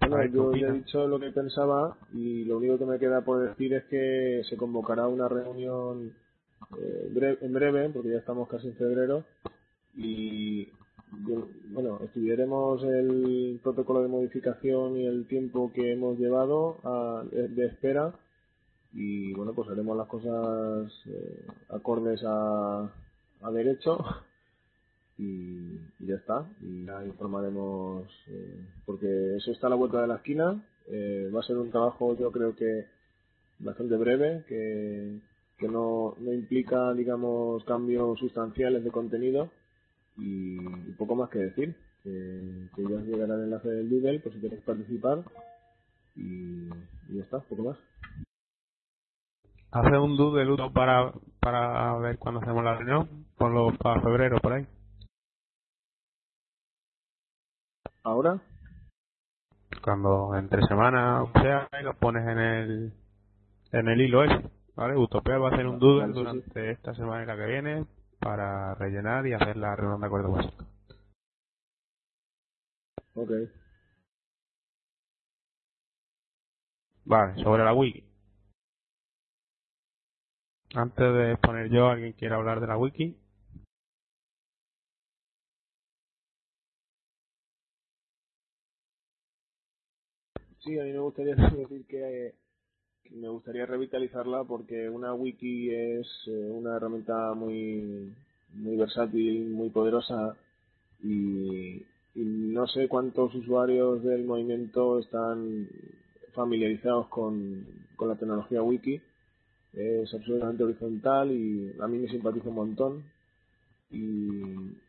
S8: Bueno,
S1: A ver, ¿qué
S8: yo ya he dicho lo que pensaba y lo único que me queda por decir es que se convocará una reunión eh, en breve, porque ya estamos casi en febrero, y bueno, estudiaremos el protocolo de modificación y el tiempo que hemos llevado a- de, de espera y bueno, pues haremos las cosas eh, acordes a, derecho y, y ya está. Y ya informaremos, eh, porque eso está a la vuelta de la esquina. Eh, va a ser un trabajo, yo creo que bastante breve, que, que no, no implica, digamos, cambios sustanciales de contenido y, y poco más que decir. Que, que ya os llegará el enlace del Doodle, por si queréis participar y, y ya está, poco más.
S1: Hace un doodle uno para, para ver cuándo hacemos la reunión. Ponlo para febrero, por ahí.
S8: Ahora,
S1: Cuando entre semana o sea, y lo pones en el, en el hilo ese. ¿Vale? Utopía va a hacer un doodle
S8: Vale, sí, sí.
S1: durante esta semana y la que viene para rellenar y hacer la reunión de acuerdo básico.
S8: ok.
S1: Vale, sobre la wiki. Antes de poner yo, ¿alguien quiere hablar de la wiki?
S8: Sí, a mí me gustaría decir que, que me gustaría revitalizarla porque una wiki es eh, una herramienta muy muy versátil, muy poderosa y, y no sé cuántos usuarios del movimiento están familiarizados con, con la tecnología wiki. Es absolutamente horizontal y a mí me simpatiza un montón. Y,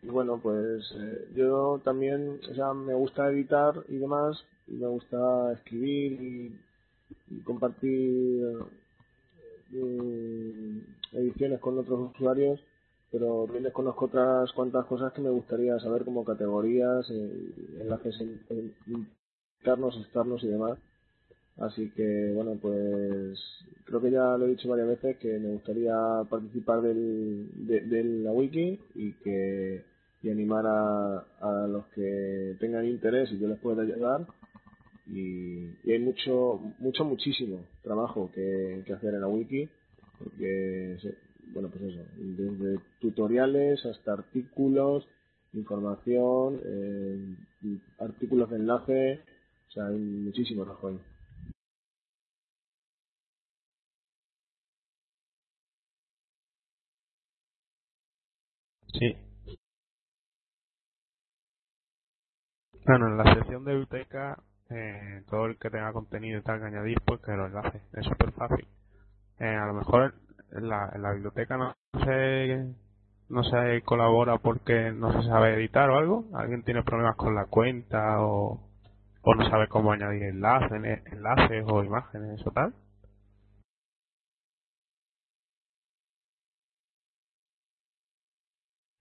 S8: y bueno, pues eh, yo también, o sea, me gusta editar y demás, y me gusta escribir y, compartir eh, ediciones con otros usuarios, pero también desconozco otras cuantas cosas que me gustaría saber como categorías, eh, enlaces in- in- internos, externos y demás. Así que, bueno, pues creo que ya lo he dicho varias veces que me gustaría participar del, de, de la wiki y que y animar a, a los que tengan interés y yo les pueda ayudar. Y, hay mucho, mucho, muchísimo trabajo que, que hacer en la wiki, porque, bueno, pues eso, desde tutoriales hasta artículos, información, eh, artículos de enlace, o sea, hay muchísimo trabajo ahí.
S1: Sí. Bueno, en la sección de biblioteca, eh, todo el que tenga contenido y tal que añadir, pues que lo enlace. Es súper fácil. Eh, a lo mejor en la, en la biblioteca no se, no se colabora porque no se sabe editar o algo. Alguien tiene problemas con la cuenta o, o no sabe cómo añadir enlaces, enlaces o imágenes o tal.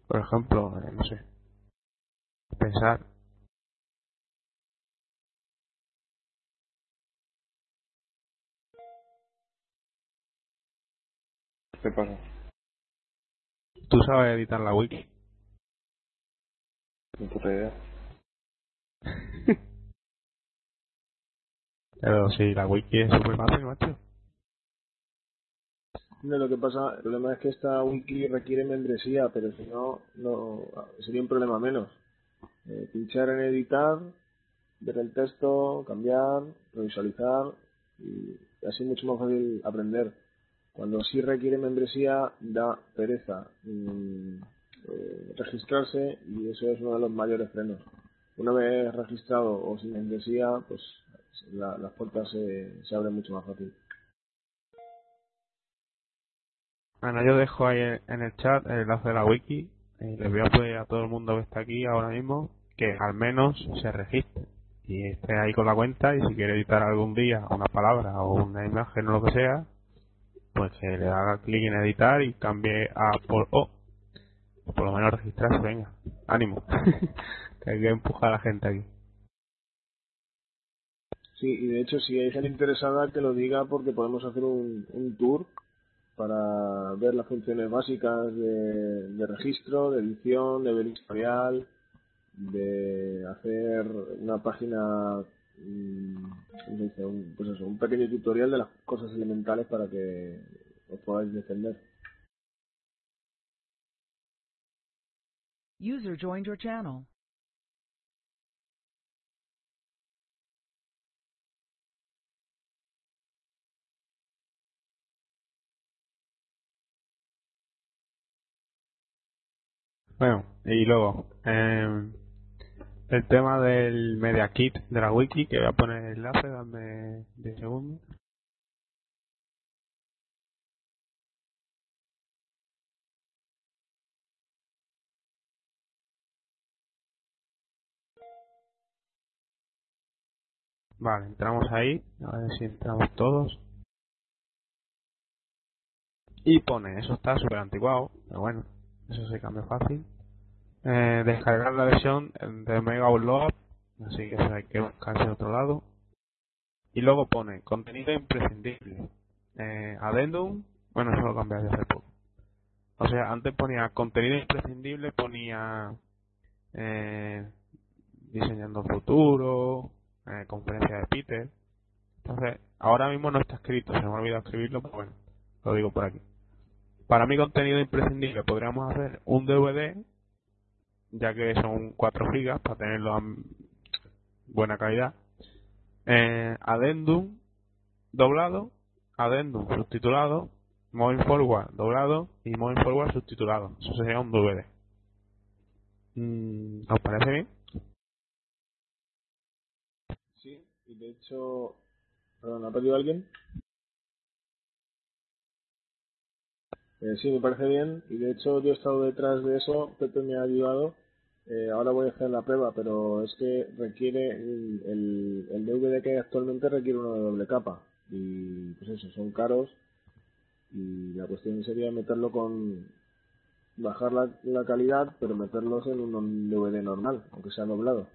S1: Por ejemplo, eh, no sé, pensar
S4: ¿Qué pasa?
S1: ¿Tú sabes editar la wiki?
S4: Ni puta idea.
S1: Pero sí, la wiki es súper fácil, macho.
S8: No, lo que pasa, el problema es que esta wiki requiere membresía, pero si no, no sería un problema menos. Eh, pinchar en editar, ver el texto, cambiar, revisualizar y así mucho más fácil aprender. Cuando sí requiere membresía, da pereza mm, eh, registrarse y eso es uno de los mayores frenos. Una vez registrado o sin membresía, pues la, las puertas se, se abren mucho más fácil.
S1: Bueno, yo dejo ahí en el chat el enlace de la wiki y les voy a pedir a todo el mundo que está aquí ahora mismo que al menos se registre y esté ahí con la cuenta y si quiere editar algún día una palabra o una imagen o lo que sea, pues que le haga clic en editar y cambie a por O. Por lo menos registrarse, venga, ánimo. que hay que empujar a la gente aquí.
S8: Sí, y de hecho si hay gente interesada que lo diga porque podemos hacer un, un tour para ver las funciones básicas de, de registro, de edición, de ver historial, de hacer una página, mm, un, pues eso, un pequeño tutorial de las cosas elementales para que os podáis defender.
S2: User joined your channel.
S1: Bueno, y luego, eh, el tema del Media Kit de la wiki, que voy a poner el enlace, dame 10 segundos. Vale, entramos ahí, a ver si entramos todos. Y pone, eso está súper anticuado, pero bueno, eso se cambia fácil. Eh, descargar la versión de Mega Upload, así que hay que buscarse de otro lado. Y luego pone contenido imprescindible. Eh, Addendum, bueno, eso lo cambié hace poco. O sea, antes ponía contenido imprescindible, ponía eh, diseñando futuro, eh, conferencia de Peter. Entonces, ahora mismo no está escrito, se me ha olvidado escribirlo, pero bueno, lo digo por aquí. Para mi contenido imprescindible podríamos hacer un DVD, ya que son 4 gigas para tenerlo a buena calidad. Eh, addendum doblado, addendum subtitulado, moving forward doblado y moving forward subtitulado. Eso sería un DVD. Mm, ¿Os parece bien?
S8: Sí, y de hecho, perdón, ¿ha pedido alguien? Eh, sí, me parece bien y de hecho yo he estado detrás de eso, Pepe me ha ayudado. Eh, ahora voy a hacer la prueba, pero es que requiere el, el, DVD que hay actualmente requiere uno de doble capa y pues eso, son caros y la cuestión sería meterlo con bajar la, la calidad pero meterlos en un DVD normal, aunque sea doblado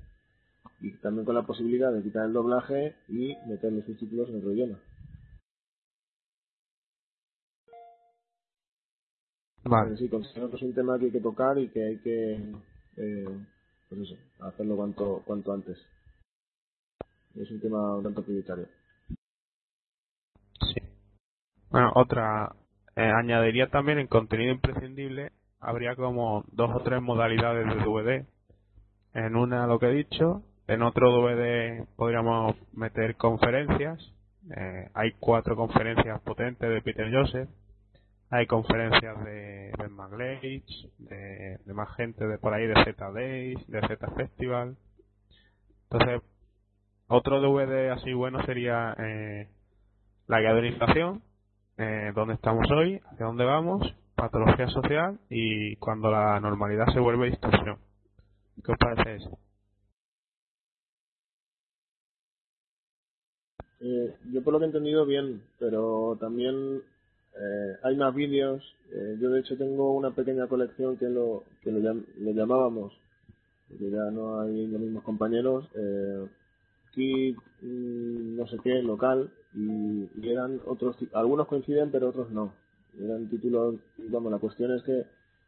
S8: y también con la posibilidad de quitar el doblaje y meter los subtítulos en otro idioma.
S1: Vale.
S8: Sí, considero que es un tema que hay que tocar y que hay que eh, pues eso, hacerlo cuanto, cuanto antes. Es un tema un tanto prioritario.
S1: Sí. Bueno, otra, eh, añadiría también en contenido imprescindible, habría como dos o tres modalidades de DVD. En una lo que he dicho, en otro DVD podríamos meter conferencias. Eh, hay cuatro conferencias potentes de Peter Joseph hay conferencias de Ben de, de, más gente de por ahí, de Z Days, de Z Festival. Entonces, otro DVD así bueno sería eh, la guía de la inflación, eh, dónde estamos hoy, hacia dónde vamos, patología social y cuando la normalidad se vuelve distorsión. ¿Qué os parece eso?
S8: Eh, yo por lo que he entendido bien, pero también eh, hay más vídeos. Eh, yo de hecho tengo una pequeña colección que lo que lo, llam llamábamos, porque ya no hay los mismos compañeros, eh, kit mm, no sé qué local y, y, eran otros algunos coinciden pero otros no. Eran títulos, vamos, la cuestión es que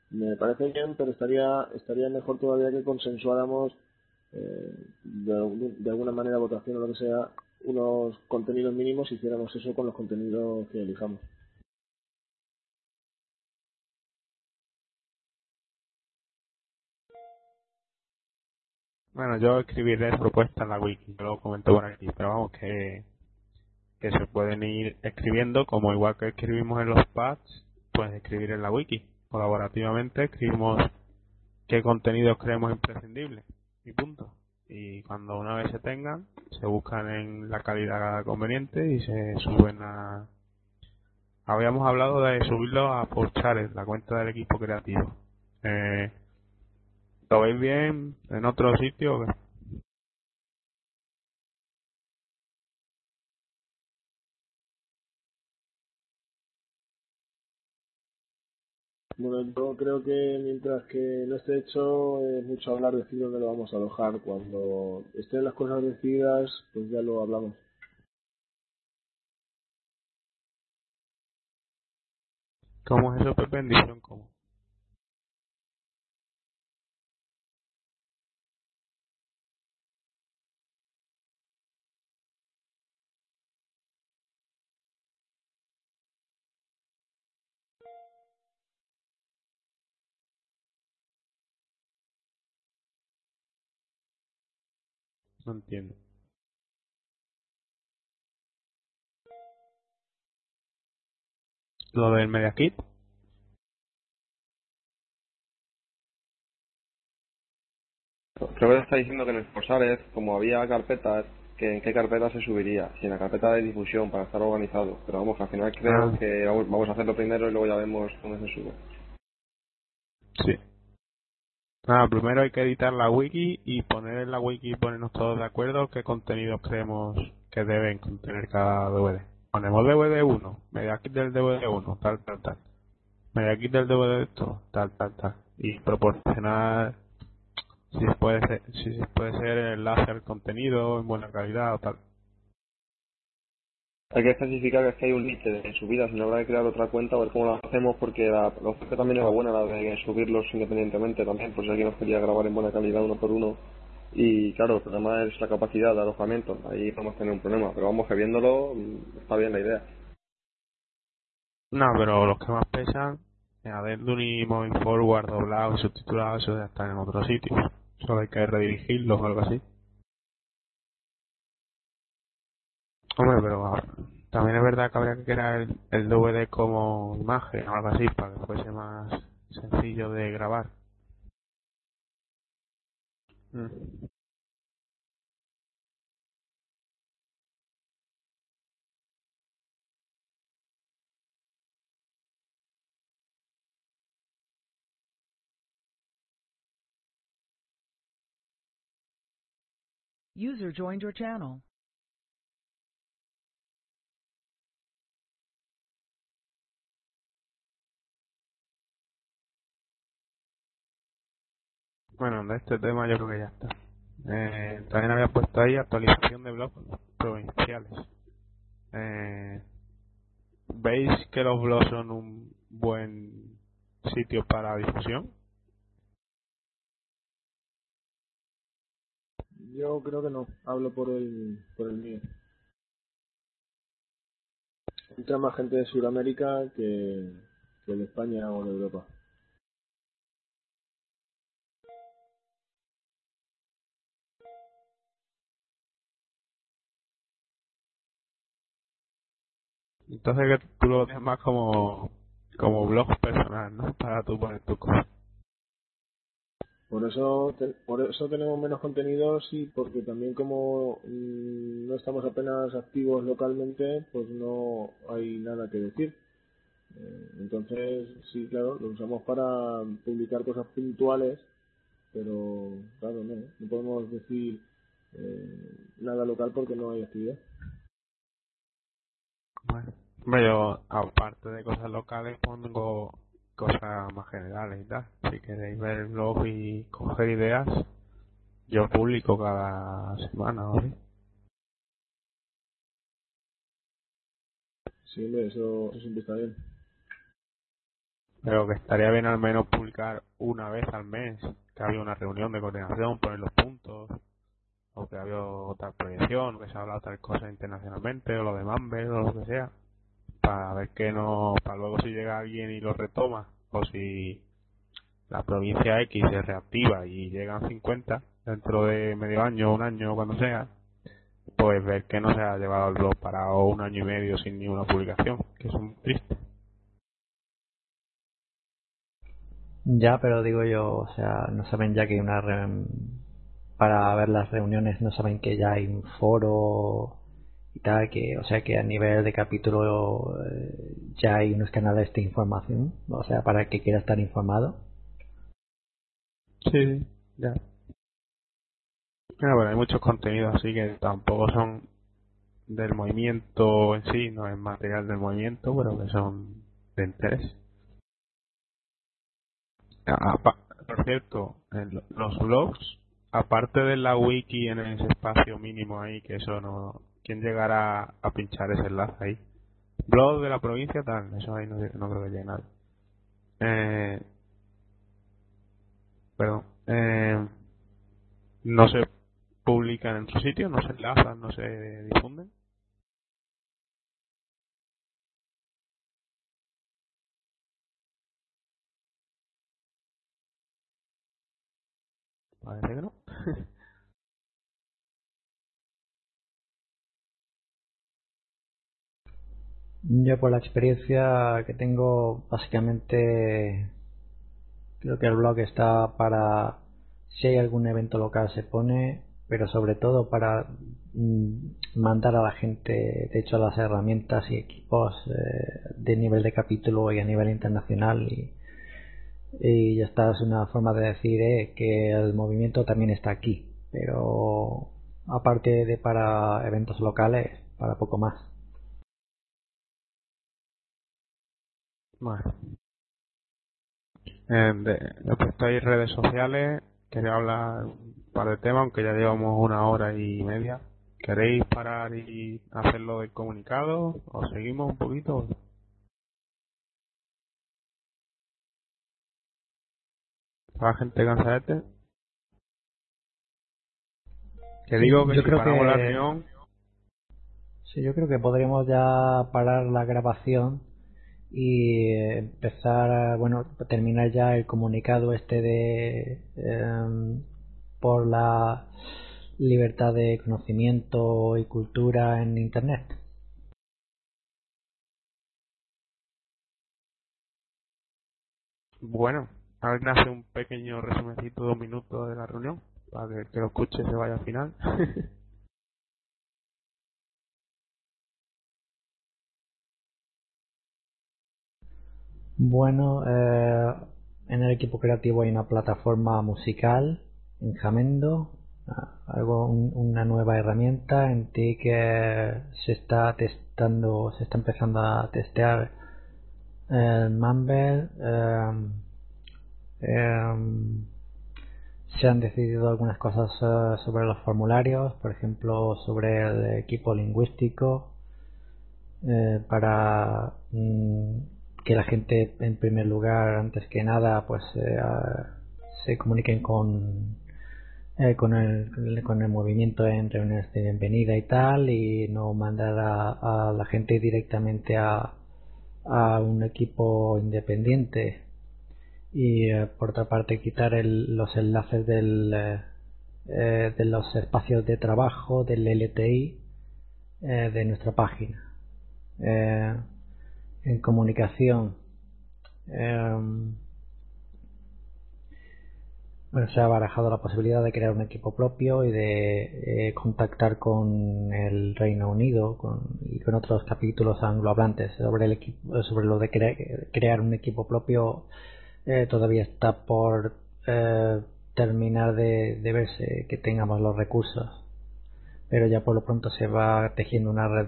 S8: me parece bien, pero estaría estaría mejor todavía que consensuáramos eh, de, de alguna manera votación o lo que sea unos contenidos mínimos hiciéramos eso con los contenidos que elijamos.
S1: Bueno, yo escribiré propuestas en la wiki, lo comento por aquí, pero vamos que, que se pueden ir escribiendo, como igual que escribimos en los pads, pues escribir en la wiki. Colaborativamente escribimos qué contenidos creemos imprescindibles y punto. Y cuando una vez se tengan, se buscan en la calidad conveniente y se suben a... Habíamos hablado de subirlo a Porchares, la cuenta del equipo creativo. Eh, ¿Lo veis bien en otro sitio?
S8: Bueno, yo creo que mientras que no esté hecho, es mucho hablar de decir dónde lo vamos a alojar. Cuando estén las cosas decididas, pues ya lo hablamos.
S1: ¿Cómo es eso, Pepe? En ¿cómo? No entiendo. Lo del Media Kit.
S4: Creo que está diciendo que en el Forsales, como había carpetas, que en qué carpeta se subiría. Si en la carpeta de difusión para estar organizado. Pero vamos, al final creo
S1: Ah.
S4: que vamos, vamos a hacerlo primero y luego ya vemos dónde se sube.
S1: Sí. Nada, primero hay que editar la wiki y poner en la wiki y ponernos todos de acuerdo qué contenidos creemos que deben contener cada DVD. Ponemos DVD 1, media kit del DVD 1, tal, tal, tal. Media kit del DVD esto, tal, tal, tal. Y proporcionar si puede ser, si puede ser el enlace al contenido en buena calidad o tal.
S4: Hay que especificar que es que hay un límite de subidas, no habrá que crear otra cuenta a ver cómo lo hacemos porque la, la oferta también era buena, la de subirlos independientemente también, por si alguien nos quería grabar en buena calidad uno por uno. Y claro, el problema es la capacidad de alojamiento, ahí vamos a tener un problema, pero vamos que viéndolo mm, está bien la idea.
S1: No, pero los que más pesan, Addendum y Moving Forward, doblado y subtitulado, eso ya están en otro sitio. Solo hay que redirigirlos o algo así. Hombre, pero ah, también es verdad que habría que crear el, el DVD como imagen o algo así para que fuese más sencillo de grabar. Mm.
S2: User joined your channel.
S1: Bueno, de este tema yo creo que ya está. Eh, también había puesto ahí actualización de blogs provinciales. Eh, ¿Veis que los blogs son un buen sitio para difusión?
S8: Yo creo que no, hablo por el, por el mío. Entra más gente de Sudamérica que, que de España o de Europa.
S1: Entonces que tú lo ves más como, como blog personal, ¿no? Para tú poner tus cosas.
S8: Por eso, te- por eso tenemos menos contenidos y porque también como mm, no estamos apenas activos localmente, pues no hay nada que decir. Eh, entonces, sí, claro, lo usamos para publicar cosas puntuales, pero claro, no, no podemos decir eh, nada local porque no hay actividad.
S1: Bueno, yo, aparte de cosas locales, pongo cosas más generales y tal. Si queréis ver el blog y coger ideas, yo publico cada semana, ¿vale?
S8: Sí, hombre, eso, eso siempre está bien.
S1: Pero que estaría bien al menos publicar una vez al mes, que había una reunión de coordinación, poner los puntos, o que ha habido otra proyección, o que se ha hablado tal cosa internacionalmente, o lo de Mumble, o lo que sea, para ver que no, para luego si llega alguien y lo retoma, o si la provincia X se reactiva y llegan 50 dentro de medio año, un año, cuando sea, pues ver que no se ha llevado el blog parado un año y medio sin ni una publicación, que es un triste.
S3: Ya, pero digo yo, o sea, no saben ya que hay una para ver las reuniones, no saben que ya hay un foro y tal, que, o sea, que a nivel de capítulo eh, ya hay unos canales de información, o sea, para que quiera estar informado.
S1: Sí, ya. bueno, hay muchos contenidos así que tampoco son del movimiento en sí, no es material del movimiento, pero que son de interés. Ah, por cierto, los blogs, aparte de la wiki en ese espacio mínimo ahí, que eso no. ¿Quién llegará a pinchar ese enlace ahí? Blog de la provincia, tal, eso ahí no, creo que llegue nadie. Eh, perdón. Eh, no se publican en su sitio, no se enlazan, no se difunden.
S3: Yo por la experiencia que tengo, básicamente creo que el blog está para si hay algún evento local se pone, pero sobre todo para mm, mandar a la gente, de hecho, las herramientas y equipos eh, de nivel de capítulo y a nivel internacional y y ya está, es una forma de decir eh, que el movimiento también está aquí, pero aparte de para eventos locales, para poco más.
S1: Bueno. Eh, de, respecto a redes sociales, quería hablar un par de temas, aunque ya llevamos una hora y media. ¿Queréis parar y hacerlo del comunicado? ¿O seguimos un poquito? La gente este Que digo que
S3: yo
S1: si
S3: creo que...
S1: la reunión.
S3: Sí, yo creo que podríamos ya parar la grabación y empezar, bueno, terminar ya el comunicado este de em, por la libertad de conocimiento y cultura en Internet.
S1: Bueno, ¿Alguien hace un pequeño resumencito de dos minutos de la reunión? Para que lo escuche se vaya al final.
S3: bueno, eh, en el equipo creativo hay una plataforma musical en Jamendo, ah, algo una nueva herramienta en ti que se está testando, se está empezando a testear el Mumble. Eh, Em, se han decidido algunas cosas eh, sobre los formularios, por ejemplo, sobre el equipo lingüístico, eh, para mm, que la gente, en primer lugar, antes que nada, pues eh, se comuniquen con con el, con el movimiento en reuniones de bienvenida y tal y no mandar a, a la gente directamente a, a un equipo independiente y eh, por otra parte quitar los enlaces del, eh, eh, de los espacios de trabajo del LTI de nuestra página. en comunicación bueno, se ha barajado la posibilidad de crear un equipo propio y de contactar con el Reino Unido y con otros capítulos anglohablantes sobre el equipo, sobre lo de crear un equipo propio eh, todavía está por eh, terminar de, verse que tengamos los recursos. Pero ya por lo pronto se va tejiendo una red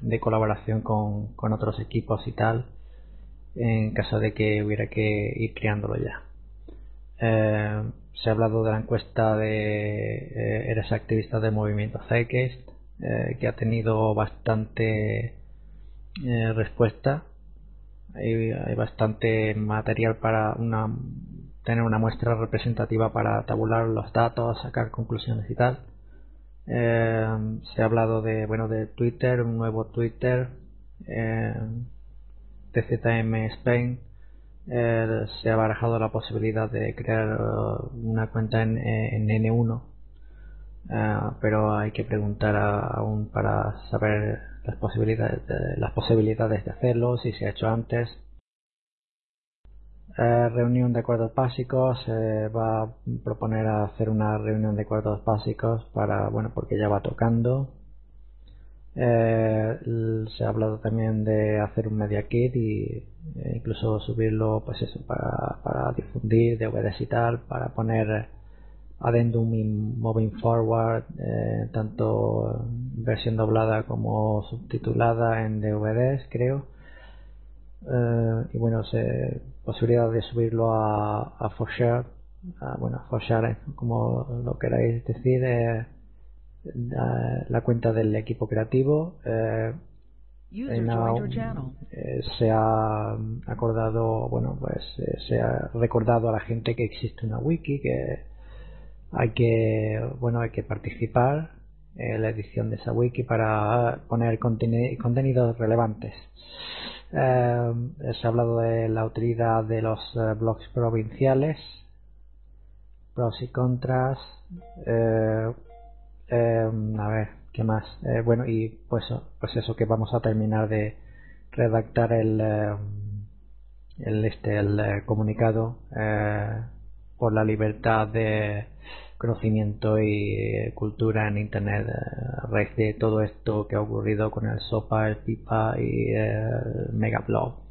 S3: de, colaboración con, otros equipos y tal en caso de que hubiera que ir creándolo ya. Eh, se ha hablado de la encuesta de eres activista del movimiento Zeitgeist que ha tenido bastante respuesta hay, bastante material para una tener una muestra representativa para tabular los datos, sacar conclusiones y tal. Eh, se ha hablado de bueno de Twitter, un nuevo Twitter, eh, TZM Spain. Eh, se ha barajado la posibilidad de crear una cuenta en, en N1, pero hay que preguntar aún para saber las posibilidades de, las posibilidades de hacerlo, si se ha hecho antes. Eh, reunión de acuerdos básicos, se va a proponer hacer una reunión de acuerdos básicos para, bueno, porque ya va tocando. Eh, se ha hablado también de hacer un media kit e incluso subirlo, pues eso, para, difundir DVDs y tal, para poner Addendum y Moving Forward, eh, tanto versión doblada como subtitulada en DVDs, creo. Eh, y bueno, se, posibilidad de subirlo a, a Forshare, bueno, Forshare, como lo queráis decir, eh, la cuenta del equipo creativo. Eh, se ha acordado, bueno, pues se ha recordado a la gente que existe una wiki, que hay que bueno hay que participar en la edición de esa wiki para poner contenidos relevantes. Eh, se ha hablado de la utilidad de los eh, blogs provinciales pros y contras eh, a ver qué más bueno y pues pues eso que vamos a terminar de redactar el el este el comunicado por la libertad de conocimiento y cultura en internet a raíz de todo esto que ha ocurrido con el SOPA, el PIPA y el Megablog.